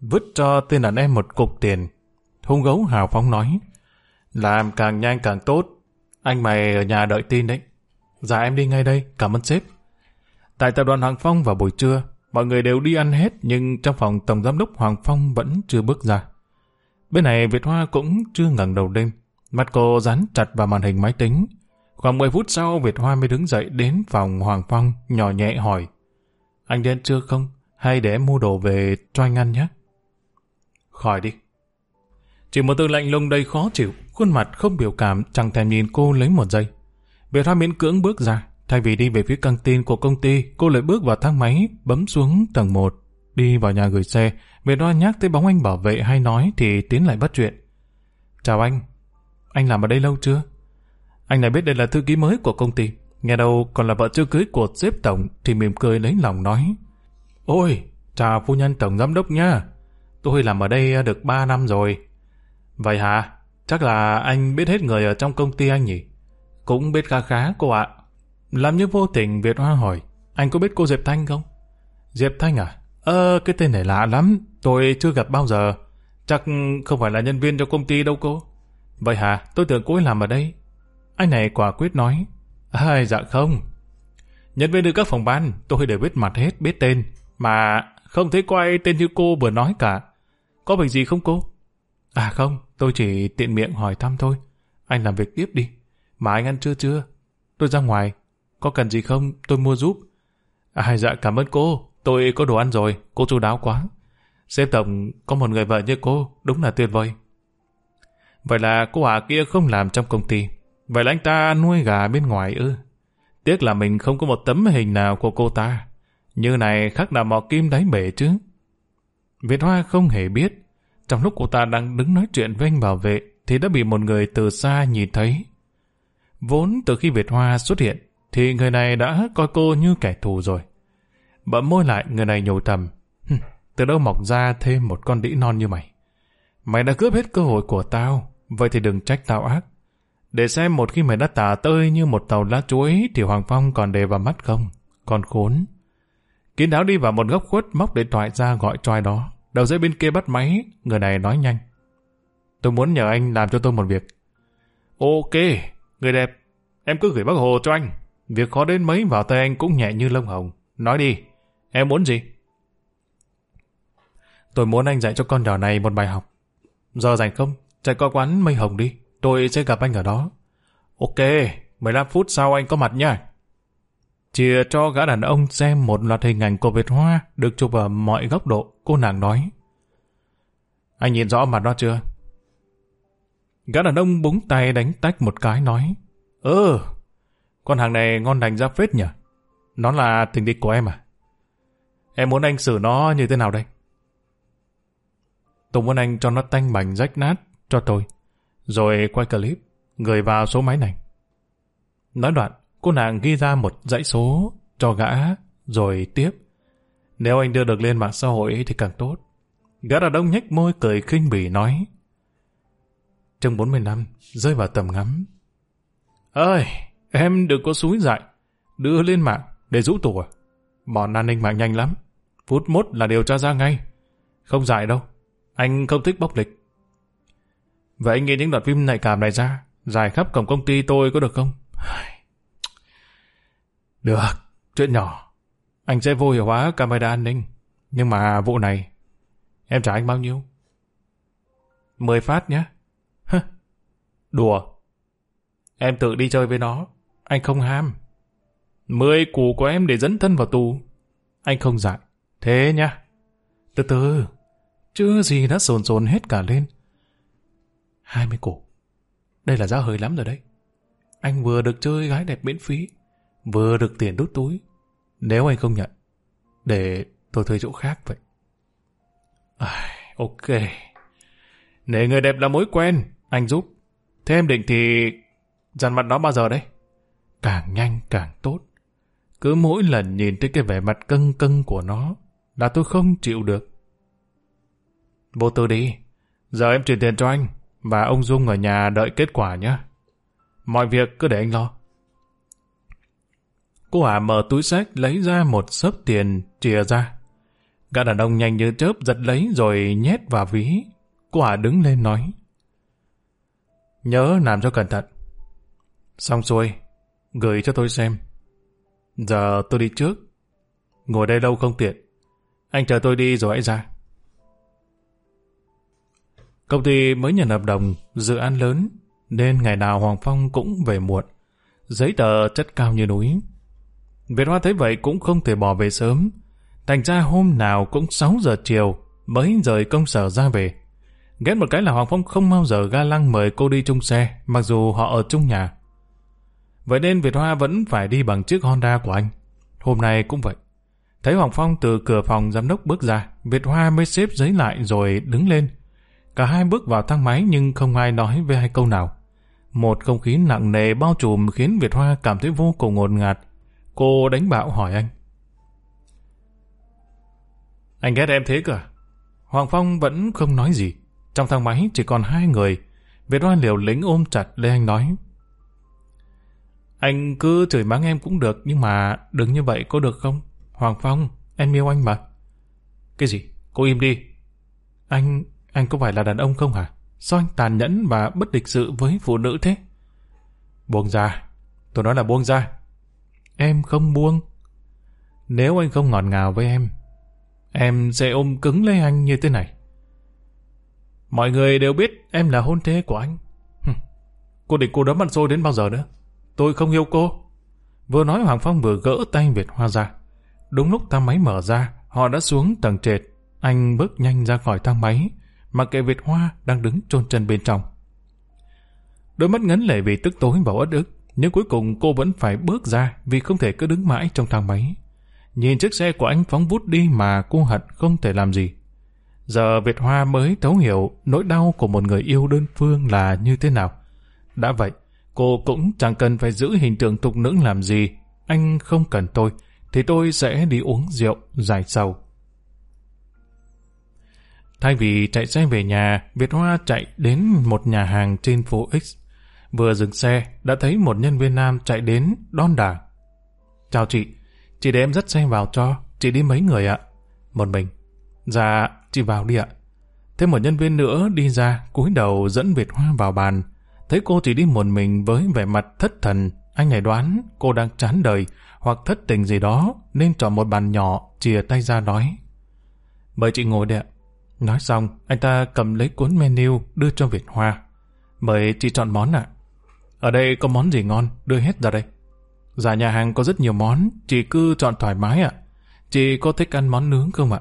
Vứt cho tên đàn em một cục tiền. Hung gấu hào phóng nói. Làm càng nhanh càng tốt. Anh mày ở nhà đợi tin đấy. Dạ em đi ngay đây, cảm ơn sếp. Tại tập đoàn Hoàng Phong vào buổi trưa, mọi người đều đi ăn hết nhưng trong phòng tổng giám đốc Hoàng Phong vẫn chưa bước ra. Bên này Việt Hoa cũng chưa ngẩng đầu lên, mặt cô dán chặt vào màn hình máy tính. Khoảng 10 phút sau Việt Hoa mới đứng dậy đến phòng Hoàng Phong nhỏ nhẹ hỏi Anh đến chưa không? Hay để em mua đồ về cho anh ăn nhé? Khỏi đi. Chỉ một từ lạnh lùng đầy khó chịu, khuôn mặt không biểu cảm chẳng thèm nhìn cô lấy một giây. Việt Hoa miễn cưỡng bước ra, thay vì đi về phía căng tin của công ty, cô lại bước vào thang máy, bấm xuống tầng 1, đi vào nhà gửi xe. Việt Hoa nhắc tới bóng anh bảo vệ hay nói thì tiến lại bắt chuyện. Chào anh, anh làm ở đây lâu chưa? Anh này biết đây là thư ký mới của công ty, nghe đâu còn là vợ chưa cưới của xếp tổng thì mỉm cười lấy lòng nói. Ôi, chào phu nhân tổng giám đốc nha, tôi làm ở đây được 3 năm rồi. Vậy hả? Chắc là anh biết hết người ở trong công ty anh nhỉ? Cũng biết khá khá cô ạ. Làm như vô tình Việt Hoa hỏi, anh có biết cô Diệp Thanh không? Diệp Thanh à? Ơ, cái tên này lạ lắm, tôi chưa gặp bao giờ. Chắc không phải là nhân viên cho công ty đâu cô. Vậy hả? Tôi tưởng cô ấy làm ở đây. Anh này quả quyết nói. À, dạ không. Nhân viên từ các phòng ban, tôi đều biết mặt hết, biết tên. Mà không thấy có ai tên như cô vừa nói cả. Có việc gì không cô? À không, tôi chỉ tiện miệng hỏi thăm thôi. Anh làm việc tiếp đi. Mà anh ăn chưa chưa? Tôi ra ngoài. Có cần gì không? Tôi mua giúp. À dạ cảm ơn cô. Tôi có đồ ăn rồi. Cô chu đáo quá. Sếp tổng có một người vợ như cô. Đúng là tuyệt vời. Vậy là cô ả kia không làm trong công ty. Vậy là anh ta nuôi gà bên ngoài ư. Tiếc là mình không có một tấm hình nào của cô ta. Như này khác nào mò kim đáy bể chứ. Việt Hoa không hề biết. Trong lúc cô ta đang đứng nói chuyện với anh bảo vệ thì đã bị một người từ xa nhìn thấy. Vốn từ khi Việt Hoa xuất hiện, thì người này đã coi cô như kẻ thù rồi. Bậm môi lại, người này nhổ thầm. Từ đâu mọc ra thêm một con đĩ non như mày? Mày đã cướp hết cơ hội của tao, vậy thì đừng trách tao ác. Để xem một khi mày đã tả tơi như một tàu lá chuối thì Hoàng Phong còn đề vào mắt không? Còn khốn. Kín đáo đi vào một góc khuất móc điện thoại ra gọi cho đó. Đầu dây bên kia bắt máy, người này nói nhanh. Tôi muốn nhờ anh làm cho tôi một việc. Ok, người đẹp, Em cứ gửi bác Hồ cho anh. Việc khó đến mấy vào tay anh cũng nhẹ như lông hồng. Nói đi, em muốn gì? Tôi muốn anh dạy cho con nhỏ này một bài học. Giờ rảnh không? Chạy qua quán mây hồng đi. Tôi sẽ gặp anh ở đó. Ok, 15 phút sau anh có mặt nha. Chìa cho gã đàn ông xem một loạt hình ảnh của Việt Hoa được chụp ở mọi góc độ, cô nàng nói. Anh nhìn rõ mặt nó chưa? Gã đàn ông búng tay đánh tách một cái nói. Ừ, con hàng này ngon lành ra phết nhỉ? Nó là tình địch của em à? Em muốn anh xử nó như thế nào đây? Tôi muốn anh cho nó tanh bành rách nát cho tôi. Rồi quay clip, gửi vào số máy này. Nói đoạn, cô nàng ghi ra một dãy số cho gã, rồi tiếp. Nếu anh đưa được lên mạng xã hội thì càng tốt. Gã đàn ông nhếch môi cười khinh bỉ nói. Trong 40 năm, rơi vào tầm ngắm, Ơi, em đừng có xúi dại. Đưa lên mạng để rũ tù à? Bọn an ninh mạng nhanh lắm. Phút mốt là điều tra ra ngay. Không dại đâu. Anh không thích bóc lịch. Vậy anh nghĩ những đoạn phim này cảm này ra, dài khắp cổng công ty tôi có được không? Được, chuyện nhỏ. Anh sẽ vô hiệu hóa camera an ninh. Nhưng mà vụ này, em trả anh bao nhiêu? Mười phát nhé. Đùa. Em tự đi chơi với nó. Anh không ham. Mười củ của em để dẫn thân vào tù. Anh không dạy. Thế nhá. Từ từ. Chưa gì đã sồn sồn hết cả lên. Hai mươi củ. Đây là giá hơi lắm rồi đấy. Anh vừa được chơi gái đẹp miễn phí. Vừa được tiền đút túi. Nếu anh không nhận. Để tôi thuê chỗ khác vậy. À, ok. Nể người đẹp là mối quen. Anh giúp. Thế em định thì Dàn mặt nó bao giờ đấy? Càng nhanh càng tốt. Cứ mỗi lần nhìn thấy cái vẻ mặt cân cân của nó là tôi không chịu được. Vô tư đi. Giờ em chuyển tiền cho anh. và ông Dung ở nhà đợi kết quả nhé. Mọi việc cứ để anh lo. Cô Hà mở túi sách lấy ra một sớp tiền chìa ra. Gã đàn ông nhanh như chớp giật lấy rồi nhét vào ví. Cô Hà đứng lên nói. Nhớ làm cho cẩn thận. Xong xuôi, gửi cho tôi xem. Giờ tôi đi trước. Ngồi đây lâu không tiện. Anh chờ tôi đi rồi hãy ra. Công ty mới nhận hợp đồng dự án lớn nên ngày nào Hoàng Phong cũng về muộn. Giấy tờ chất cao như núi. Việt Hoa thấy vậy cũng không thể bỏ về sớm. Thành ra hôm nào cũng 6 giờ chiều mới rời công sở ra về. Ghét một cái là Hoàng Phong không bao giờ ga lăng mời cô đi chung xe mặc dù họ ở chung nhà. Vậy nên Việt Hoa vẫn phải đi bằng chiếc Honda của anh. Hôm nay cũng vậy. Thấy Hoàng Phong từ cửa phòng giám đốc bước ra, Việt Hoa mới xếp giấy lại rồi đứng lên. Cả hai bước vào thang máy nhưng không ai nói với hai câu nào. Một không khí nặng nề bao trùm khiến Việt Hoa cảm thấy vô cùng ngột ngạt. Cô đánh bạo hỏi anh. Anh ghét em thế cơ à? Hoàng Phong vẫn không nói gì. Trong thang máy chỉ còn hai người. Việt Oan liều lính ôm chặt Lê Anh nói. Anh cứ chửi mắng em cũng được, nhưng mà đừng như vậy có được không? Hoàng Phong, em yêu anh mà. Cái gì? Cô im đi. Anh, anh có phải là đàn ông không hả? Sao anh tàn nhẫn và bất địch sự với phụ nữ thế? Buông ra. Tôi nói là buông ra. Em không buông. Nếu anh không ngọt ngào với em, em sẽ ôm cứng lấy anh như thế này. Mọi người đều biết em là hôn thê của anh. Cô định cô đấm ăn xôi đến bao giờ nữa? Tôi không yêu cô. Vừa nói Hoàng Phong vừa gỡ tay Việt Hoa ra. Đúng lúc thang máy mở ra, họ đã xuống tầng trệt. Anh bước nhanh ra khỏi thang máy, mà kệ Việt Hoa đang đứng chôn chân bên trong. Đôi mắt ngấn lệ vì tức tối và uất ức, nhưng cuối cùng cô vẫn phải bước ra vì không thể cứ đứng mãi trong thang máy. Nhìn chiếc xe của anh phóng vút đi mà cô hận không thể làm gì. Giờ Việt Hoa mới thấu hiểu nỗi đau của một người yêu đơn phương là như thế nào. Đã vậy, cô cũng chẳng cần phải giữ hình tượng tục nữ làm gì. Anh không cần tôi, thì tôi sẽ đi uống rượu dài sầu. Thay vì chạy xe về nhà, Việt Hoa chạy đến một nhà hàng trên phố X. Vừa dừng xe, đã thấy một nhân viên nam chạy đến đón đà. Chào chị, chị để em dắt xe vào cho, chị đi mấy người ạ? Một mình. Dạ, chị vào đi ạ. Thêm một nhân viên nữa đi ra, cúi đầu dẫn Việt Hoa vào bàn. Thấy cô chỉ đi một mình với vẻ mặt thất thần, anh này đoán cô đang chán đời hoặc thất tình gì đó nên chọn một bàn nhỏ, chìa tay ra nói. Mời chị ngồi đây ạ. Nói xong, anh ta cầm lấy cuốn menu đưa cho Việt Hoa. Mời chị chọn món ạ. Ở đây có món gì ngon, đưa hết ra đây. Dạ nhà hàng có rất nhiều món, chị cứ chọn thoải mái ạ. Chị có thích ăn món nướng không ạ?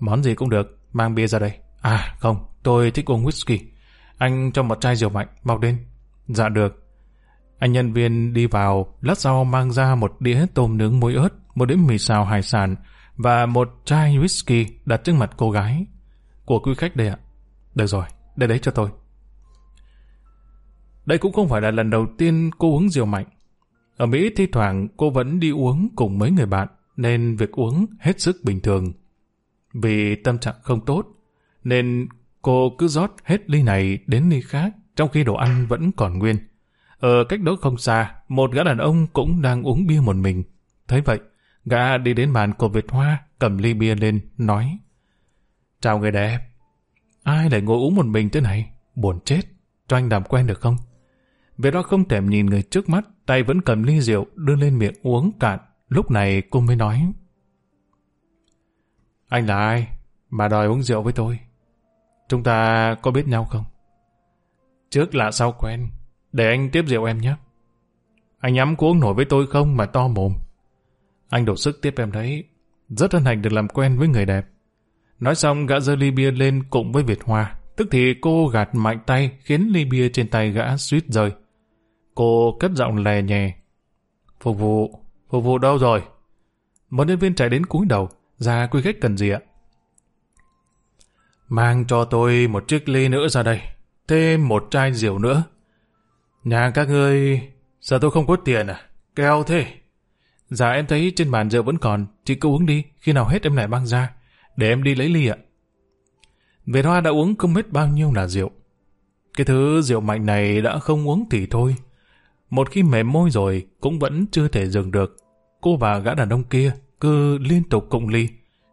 Món gì cũng được, mang bia ra đây. À không, tôi thích uống whisky. Anh cho một chai rượu mạnh, mau lên. Dạ được. Anh nhân viên đi vào, lát sau mang ra một đĩa tôm nướng muối ớt, một đĩa mì xào hải sản và một chai whisky đặt trước mặt cô gái. Của quý khách đây ạ. Được rồi, để đấy cho tôi. Đây cũng không phải là lần đầu tiên cô uống rượu mạnh. Ở Mỹ thi thoảng cô vẫn đi uống cùng mấy người bạn, nên việc uống hết sức bình thường. Vì tâm trạng không tốt, nên cô cứ rót hết ly này đến ly khác, trong khi đồ ăn vẫn còn nguyên. Ở cách đó không xa, một gã đàn ông cũng đang uống bia một mình. Thấy vậy, gã đi đến bàn của Việt Hoa, cầm ly bia lên, nói Chào người đẹp. Ai lại ngồi uống một mình thế này? Buồn chết. Cho anh làm quen được không? Về đó không thèm nhìn người trước mắt, tay vẫn cầm ly rượu đưa lên miệng uống cạn. Lúc này cô mới nói Anh là ai mà đòi uống rượu với tôi? Chúng ta có biết nhau không? Trước là sau quen, để anh tiếp rượu em nhé. Anh nhắm có uống nổi với tôi không mà to mồm. Anh đổ sức tiếp em đấy. Rất hân hạnh được làm quen với người đẹp. Nói xong gã giơ ly bia lên cùng với Việt Hoa. Tức thì cô gạt mạnh tay khiến ly bia trên tay gã suýt rơi. Cô cất giọng lè nhẹ. Phục vụ, phục vụ đâu rồi? Một nhân viên chạy đến cúi đầu. Ra quý khách cần gì ạ? Mang cho tôi một chiếc ly nữa ra đây. Thêm một chai rượu nữa. Nhà các ngươi... Giờ tôi không có tiền à? Keo thế. Dạ em thấy trên bàn rượu vẫn còn. Chị cứ uống đi. Khi nào hết em lại mang ra. Để em đi lấy ly ạ. Việt Hoa đã uống không biết bao nhiêu là rượu. Cái thứ rượu mạnh này đã không uống thì thôi. Một khi mềm môi rồi cũng vẫn chưa thể dừng được. Cô và gã đàn ông kia cứ liên tục cụng ly,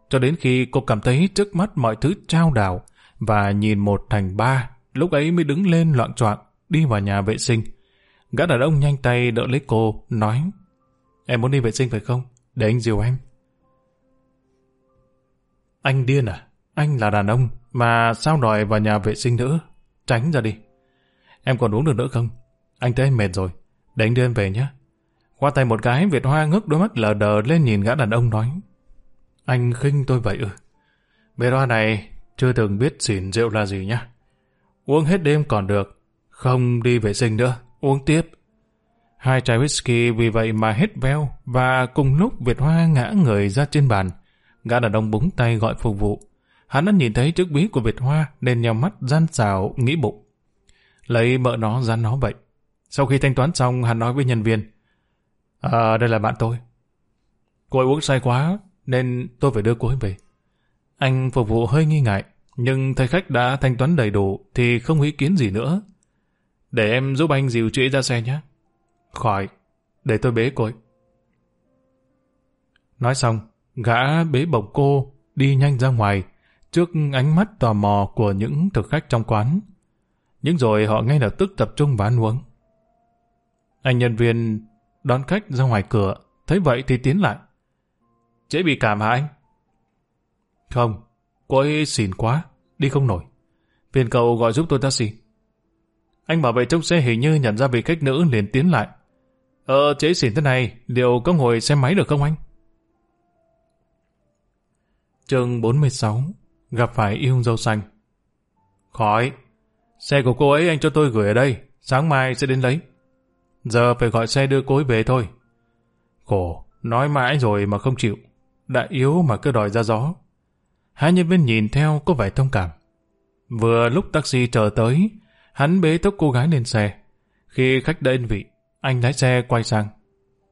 cho đến khi cô cảm thấy trước mắt mọi thứ trao đảo và nhìn một thành ba, lúc ấy mới đứng lên loạn choạng đi vào nhà vệ sinh. Gã đàn ông nhanh tay đỡ lấy cô, nói Em muốn đi vệ sinh phải không? Để anh dìu em. Anh điên à? Anh là đàn ông, mà sao đòi vào nhà vệ sinh nữa? Tránh ra đi. Em còn uống được nữa không? Anh thấy em mệt rồi. Để anh đưa em về nhé. Qua tay một cái, Việt Hoa ngước đôi mắt lờ đờ lên nhìn gã đàn ông nói. Anh khinh tôi vậy ư? Việt Hoa này chưa từng biết xỉn rượu là gì nhá. Uống hết đêm còn được. Không đi vệ sinh nữa. Uống tiếp. Hai chai whisky vì vậy mà hết veo và cùng lúc Việt Hoa ngã người ra trên bàn. Gã đàn ông búng tay gọi phục vụ. Hắn đã nhìn thấy trước bí của Việt Hoa nên nhắm mắt gian xào nghĩ bụng. Lấy mợ nó ra nó vậy. Sau khi thanh toán xong hắn nói với nhân viên À đây là bạn tôi. Cô ấy uống say quá nên tôi phải đưa cô ấy về. Anh phục vụ hơi nghi ngại nhưng thầy khách đã thanh toán đầy đủ thì không ý kiến gì nữa. Để em giúp anh dìu chị ra xe nhé. Khỏi, để tôi bế cô ấy. Nói xong, gã bế bổng cô đi nhanh ra ngoài trước ánh mắt tò mò của những thực khách trong quán. Nhưng rồi họ ngay lập tức tập trung và ăn uống. Anh nhân viên đón khách ra ngoài cửa, thấy vậy thì tiến lại. Chế bị cảm hả anh? Không, cô ấy xỉn quá, đi không nổi. Phiền cậu gọi giúp tôi taxi. Anh bảo vệ trong xe hình như nhận ra vị khách nữ liền tiến lại. Ờ, chế xỉn thế này, liệu có ngồi xe máy được không anh? chương 46 Gặp phải yêu dâu xanh Khỏi, xe của cô ấy anh cho tôi gửi ở đây, sáng mai sẽ đến lấy. Giờ phải gọi xe đưa cô ấy về thôi. Khổ, nói mãi rồi mà không chịu. Đã yếu mà cứ đòi ra gió. Hai nhân viên nhìn theo có vẻ thông cảm. Vừa lúc taxi chờ tới, hắn bế tốc cô gái lên xe. Khi khách đã yên vị, anh lái xe quay sang.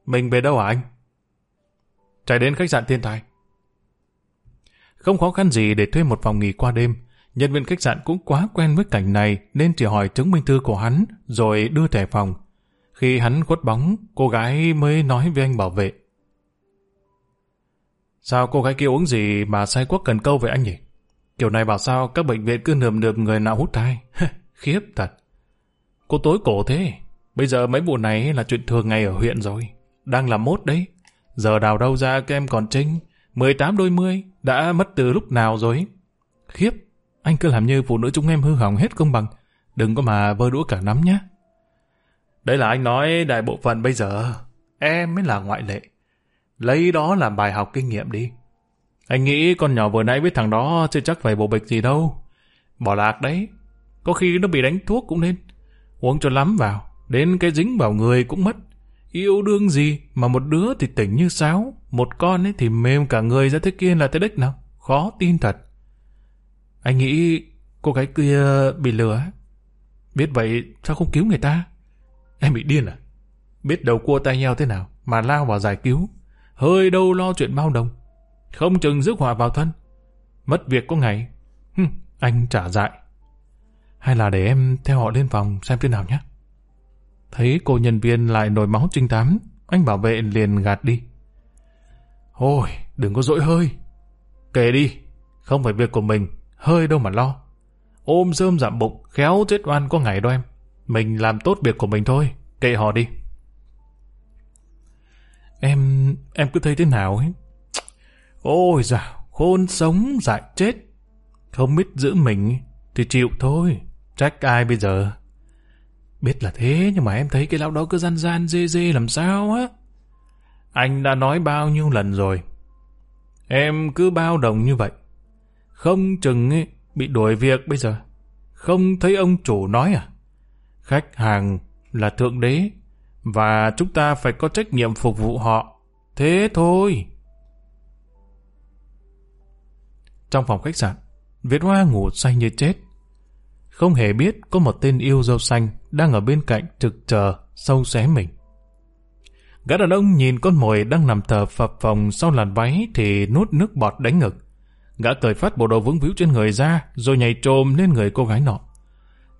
Mình về đâu hả anh? Chạy đến khách sạn Thiên Tài. Không khó khăn gì để thuê một phòng nghỉ qua đêm. Nhân viên khách sạn cũng quá quen với cảnh này nên chỉ hỏi chứng minh thư của hắn rồi đưa thẻ phòng. Khi hắn khuất bóng, cô gái mới nói với anh bảo vệ. Sao cô gái kia uống gì mà say quốc cần câu với anh nhỉ? Kiểu này bảo sao các bệnh viện cứ nườm nượp người nào hút thai. Khiếp thật. Cô tối cổ thế. Bây giờ mấy vụ này là chuyện thường ngày ở huyện rồi. Đang làm mốt đấy. Giờ đào đâu ra các em còn trinh. 18 đôi mươi. Đã mất từ lúc nào rồi? Khiếp. Anh cứ làm như phụ nữ chúng em hư hỏng hết công bằng. Đừng có mà vơ đũa cả nắm nhé. Đấy là anh nói đại bộ phận bây giờ. Em mới là ngoại lệ. Lấy đó làm bài học kinh nghiệm đi. Anh nghĩ con nhỏ vừa nãy với thằng đó chưa chắc phải bộ bịch gì đâu. Bỏ lạc đấy. Có khi nó bị đánh thuốc cũng nên. Uống cho lắm vào. Đến cái dính vào người cũng mất. Yêu đương gì mà một đứa thì tỉnh như sáo. Một con ấy thì mềm cả người ra thế kia là thế đích nào. Khó tin thật. Anh nghĩ cô gái kia bị lừa. Biết vậy sao không cứu người ta? Em bị điên à? Biết đầu cua tay nhau thế nào mà lao vào giải cứu. Hơi đâu lo chuyện bao đồng. Không chừng rước họa vào thân. Mất việc có ngày. Hừm, anh trả dại. Hay là để em theo họ lên phòng xem thế nào nhé. Thấy cô nhân viên lại nổi máu trinh tám, anh bảo vệ liền gạt đi. Ôi, đừng có dỗi hơi. Kể đi, không phải việc của mình, hơi đâu mà lo. Ôm sơm giảm bụng, khéo chết oan có ngày đâu em. Mình làm tốt việc của mình thôi, kệ họ đi. Em, em cứ thấy thế nào ấy. Ôi dào, khôn sống, dại chết. Không biết giữ mình thì chịu thôi. Trách ai bây giờ? Biết là thế nhưng mà em thấy cái lão đó cứ gian gian dê dê làm sao á. Anh đã nói bao nhiêu lần rồi. Em cứ bao đồng như vậy. Không chừng ấy, bị đuổi việc bây giờ. Không thấy ông chủ nói à? Khách hàng là thượng đế và chúng ta phải có trách nhiệm phục vụ họ. Thế thôi. Trong phòng khách sạn, Việt Hoa ngủ say như chết. Không hề biết có một tên yêu dâu xanh đang ở bên cạnh trực chờ sâu xé mình. Gã đàn ông nhìn con mồi đang nằm thờ phập phòng sau làn váy thì nuốt nước bọt đánh ngực. Gã cởi phát bộ đồ vững víu trên người ra rồi nhảy trồm lên người cô gái nọ.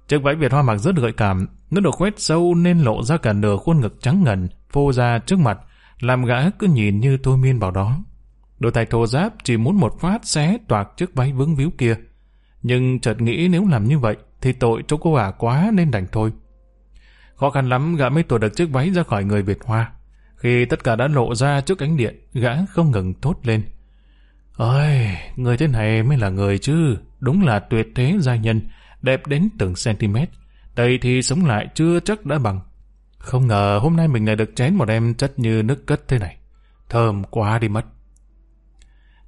Chiếc váy Việt Hoa mặc rất gợi cảm, nó được khoét sâu nên lộ ra cả nửa khuôn ngực trắng ngần, phô ra trước mặt, làm gã cứ nhìn như thôi miên vào đó. Đôi tay thô giáp chỉ muốn một phát xé toạc chiếc váy vướng víu kia. Nhưng chợt nghĩ nếu làm như vậy thì tội cho cô ả quá nên đành thôi. Khó khăn lắm gã mới tuột được chiếc váy ra khỏi người Việt Hoa. Khi tất cả đã lộ ra trước ánh điện, gã không ngừng thốt lên. Ôi, người thế này mới là người chứ, đúng là tuyệt thế gia nhân, đẹp đến từng cm. Đây thì sống lại chưa chắc đã bằng. Không ngờ hôm nay mình lại được chén một em chất như nước cất thế này. Thơm quá đi mất.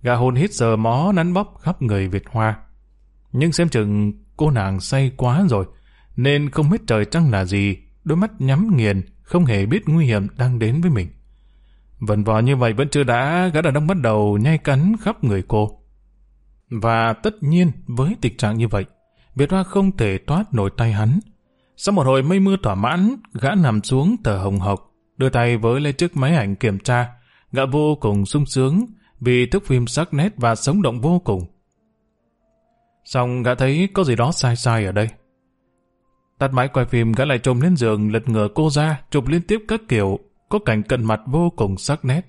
Gà hồn hít giờ mó nắn bóp khắp người Việt Hoa. Nhưng xem chừng cô nàng say quá rồi, nên không biết trời trăng là gì, đôi mắt nhắm nghiền, không hề biết nguy hiểm đang đến với mình. Vần vò như vậy vẫn chưa đã, gã đàn ông bắt đầu nhai cắn khắp người cô. Và tất nhiên, với tình trạng như vậy, Việt Hoa không thể thoát nổi tay hắn. Sau một hồi mây mưa thỏa mãn, gã nằm xuống tờ hồng hộc, đưa tay với lên chiếc máy ảnh kiểm tra. Gã vô cùng sung sướng vì thức phim sắc nét và sống động vô cùng. Xong gã thấy có gì đó sai sai ở đây. Tắt máy quay phim gã lại trồm lên giường lật ngửa cô ra chụp liên tiếp các kiểu có cảnh cận mặt vô cùng sắc nét.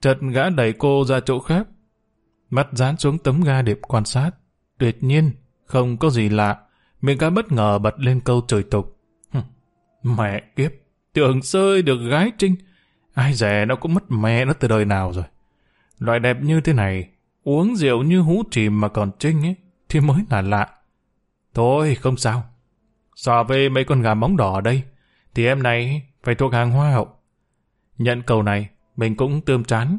Chợt gã đẩy cô ra chỗ khác. Mắt dán xuống tấm ga điệp quan sát. Tuyệt nhiên, không có gì lạ. Miệng cá bất ngờ bật lên câu trời tục. mẹ kiếp, tưởng sơi được gái trinh. Ai dè nó cũng mất mẹ nó từ đời nào rồi. Loại đẹp như thế này, uống rượu như hú chìm mà còn trinh ấy, thì mới là lạ. Thôi, không sao. So với mấy con gà móng đỏ đây, thì em này phải thuộc hàng hoa hậu. Nhận cầu này, mình cũng tươm chán.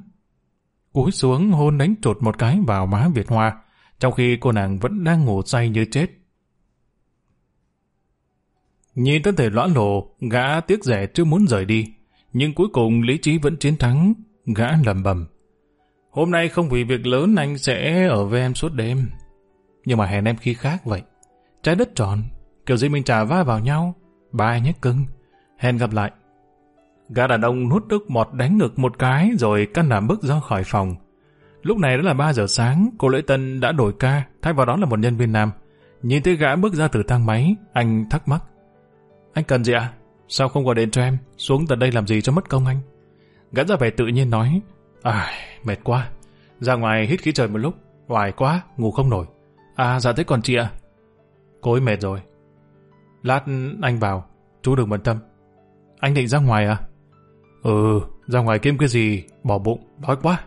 Cúi xuống hôn đánh trột một cái vào má Việt Hoa, trong khi cô nàng vẫn đang ngủ say như chết. Nhìn thân thể lõa lồ, gã tiếc rẻ chưa muốn rời đi, nhưng cuối cùng lý trí vẫn chiến thắng, gã lầm bầm. Hôm nay không vì việc lớn anh sẽ ở với em suốt đêm, nhưng mà hẹn em khi khác vậy. Trái đất tròn, kiểu gì mình trả va vào nhau, ba nhé cưng. Hẹn gặp lại. Gã đàn ông nuốt nước mọt đánh ngực một cái rồi căn đảm bước ra khỏi phòng. Lúc này đã là 3 giờ sáng, cô lễ tân đã đổi ca, thay vào đó là một nhân viên nam. Nhìn thấy gã bước ra từ thang máy, anh thắc mắc. Anh cần gì ạ? Sao không gọi điện cho em? Xuống tận đây làm gì cho mất công anh? Gã ra vẻ tự nhiên nói. À, mệt quá. Ra ngoài hít khí trời một lúc. Hoài quá, ngủ không nổi. À, dạ thế còn chị ạ? Cô ấy mệt rồi. Lát anh vào, chú đừng bận tâm. Anh định ra ngoài à? Ừ, ra ngoài kiếm cái gì, bỏ bụng, đói quá.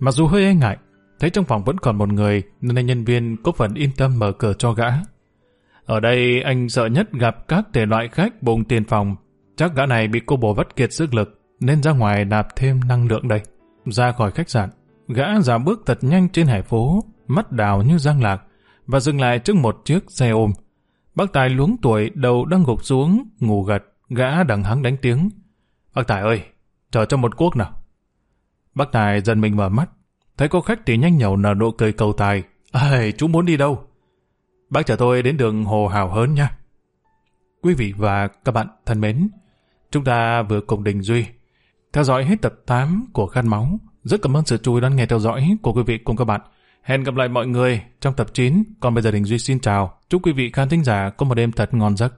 Mặc dù hơi e ngại, thấy trong phòng vẫn còn một người nên anh nhân viên có phần yên tâm mở cửa cho gã. Ở đây anh sợ nhất gặp các thể loại khách bùng tiền phòng. Chắc gã này bị cô bồ vất kiệt sức lực nên ra ngoài nạp thêm năng lượng đây. Ra khỏi khách sạn, gã giảm bước thật nhanh trên hải phố, mắt đào như giang lạc và dừng lại trước một chiếc xe ôm. Bác Tài luống tuổi đầu đang gục xuống, ngủ gật, gã đằng hắng đánh tiếng. Bác Tài ơi, chờ cho một cuốc nào. Bác Tài dần mình mở mắt, thấy có khách thì nhanh nhẩu nở nụ cười cầu tài. Ây, chú muốn đi đâu? Bác chở tôi đến đường Hồ Hào Hớn nha. Quý vị và các bạn thân mến, chúng ta vừa cùng Đình Duy theo dõi hết tập 8 của Khăn Máu. Rất cảm ơn sự chú ý đón nghe theo dõi của quý vị cùng các bạn. Hẹn gặp lại mọi người trong tập 9. Còn bây giờ Đình Duy xin chào. Chúc quý vị khán thính giả có một đêm thật ngon giấc.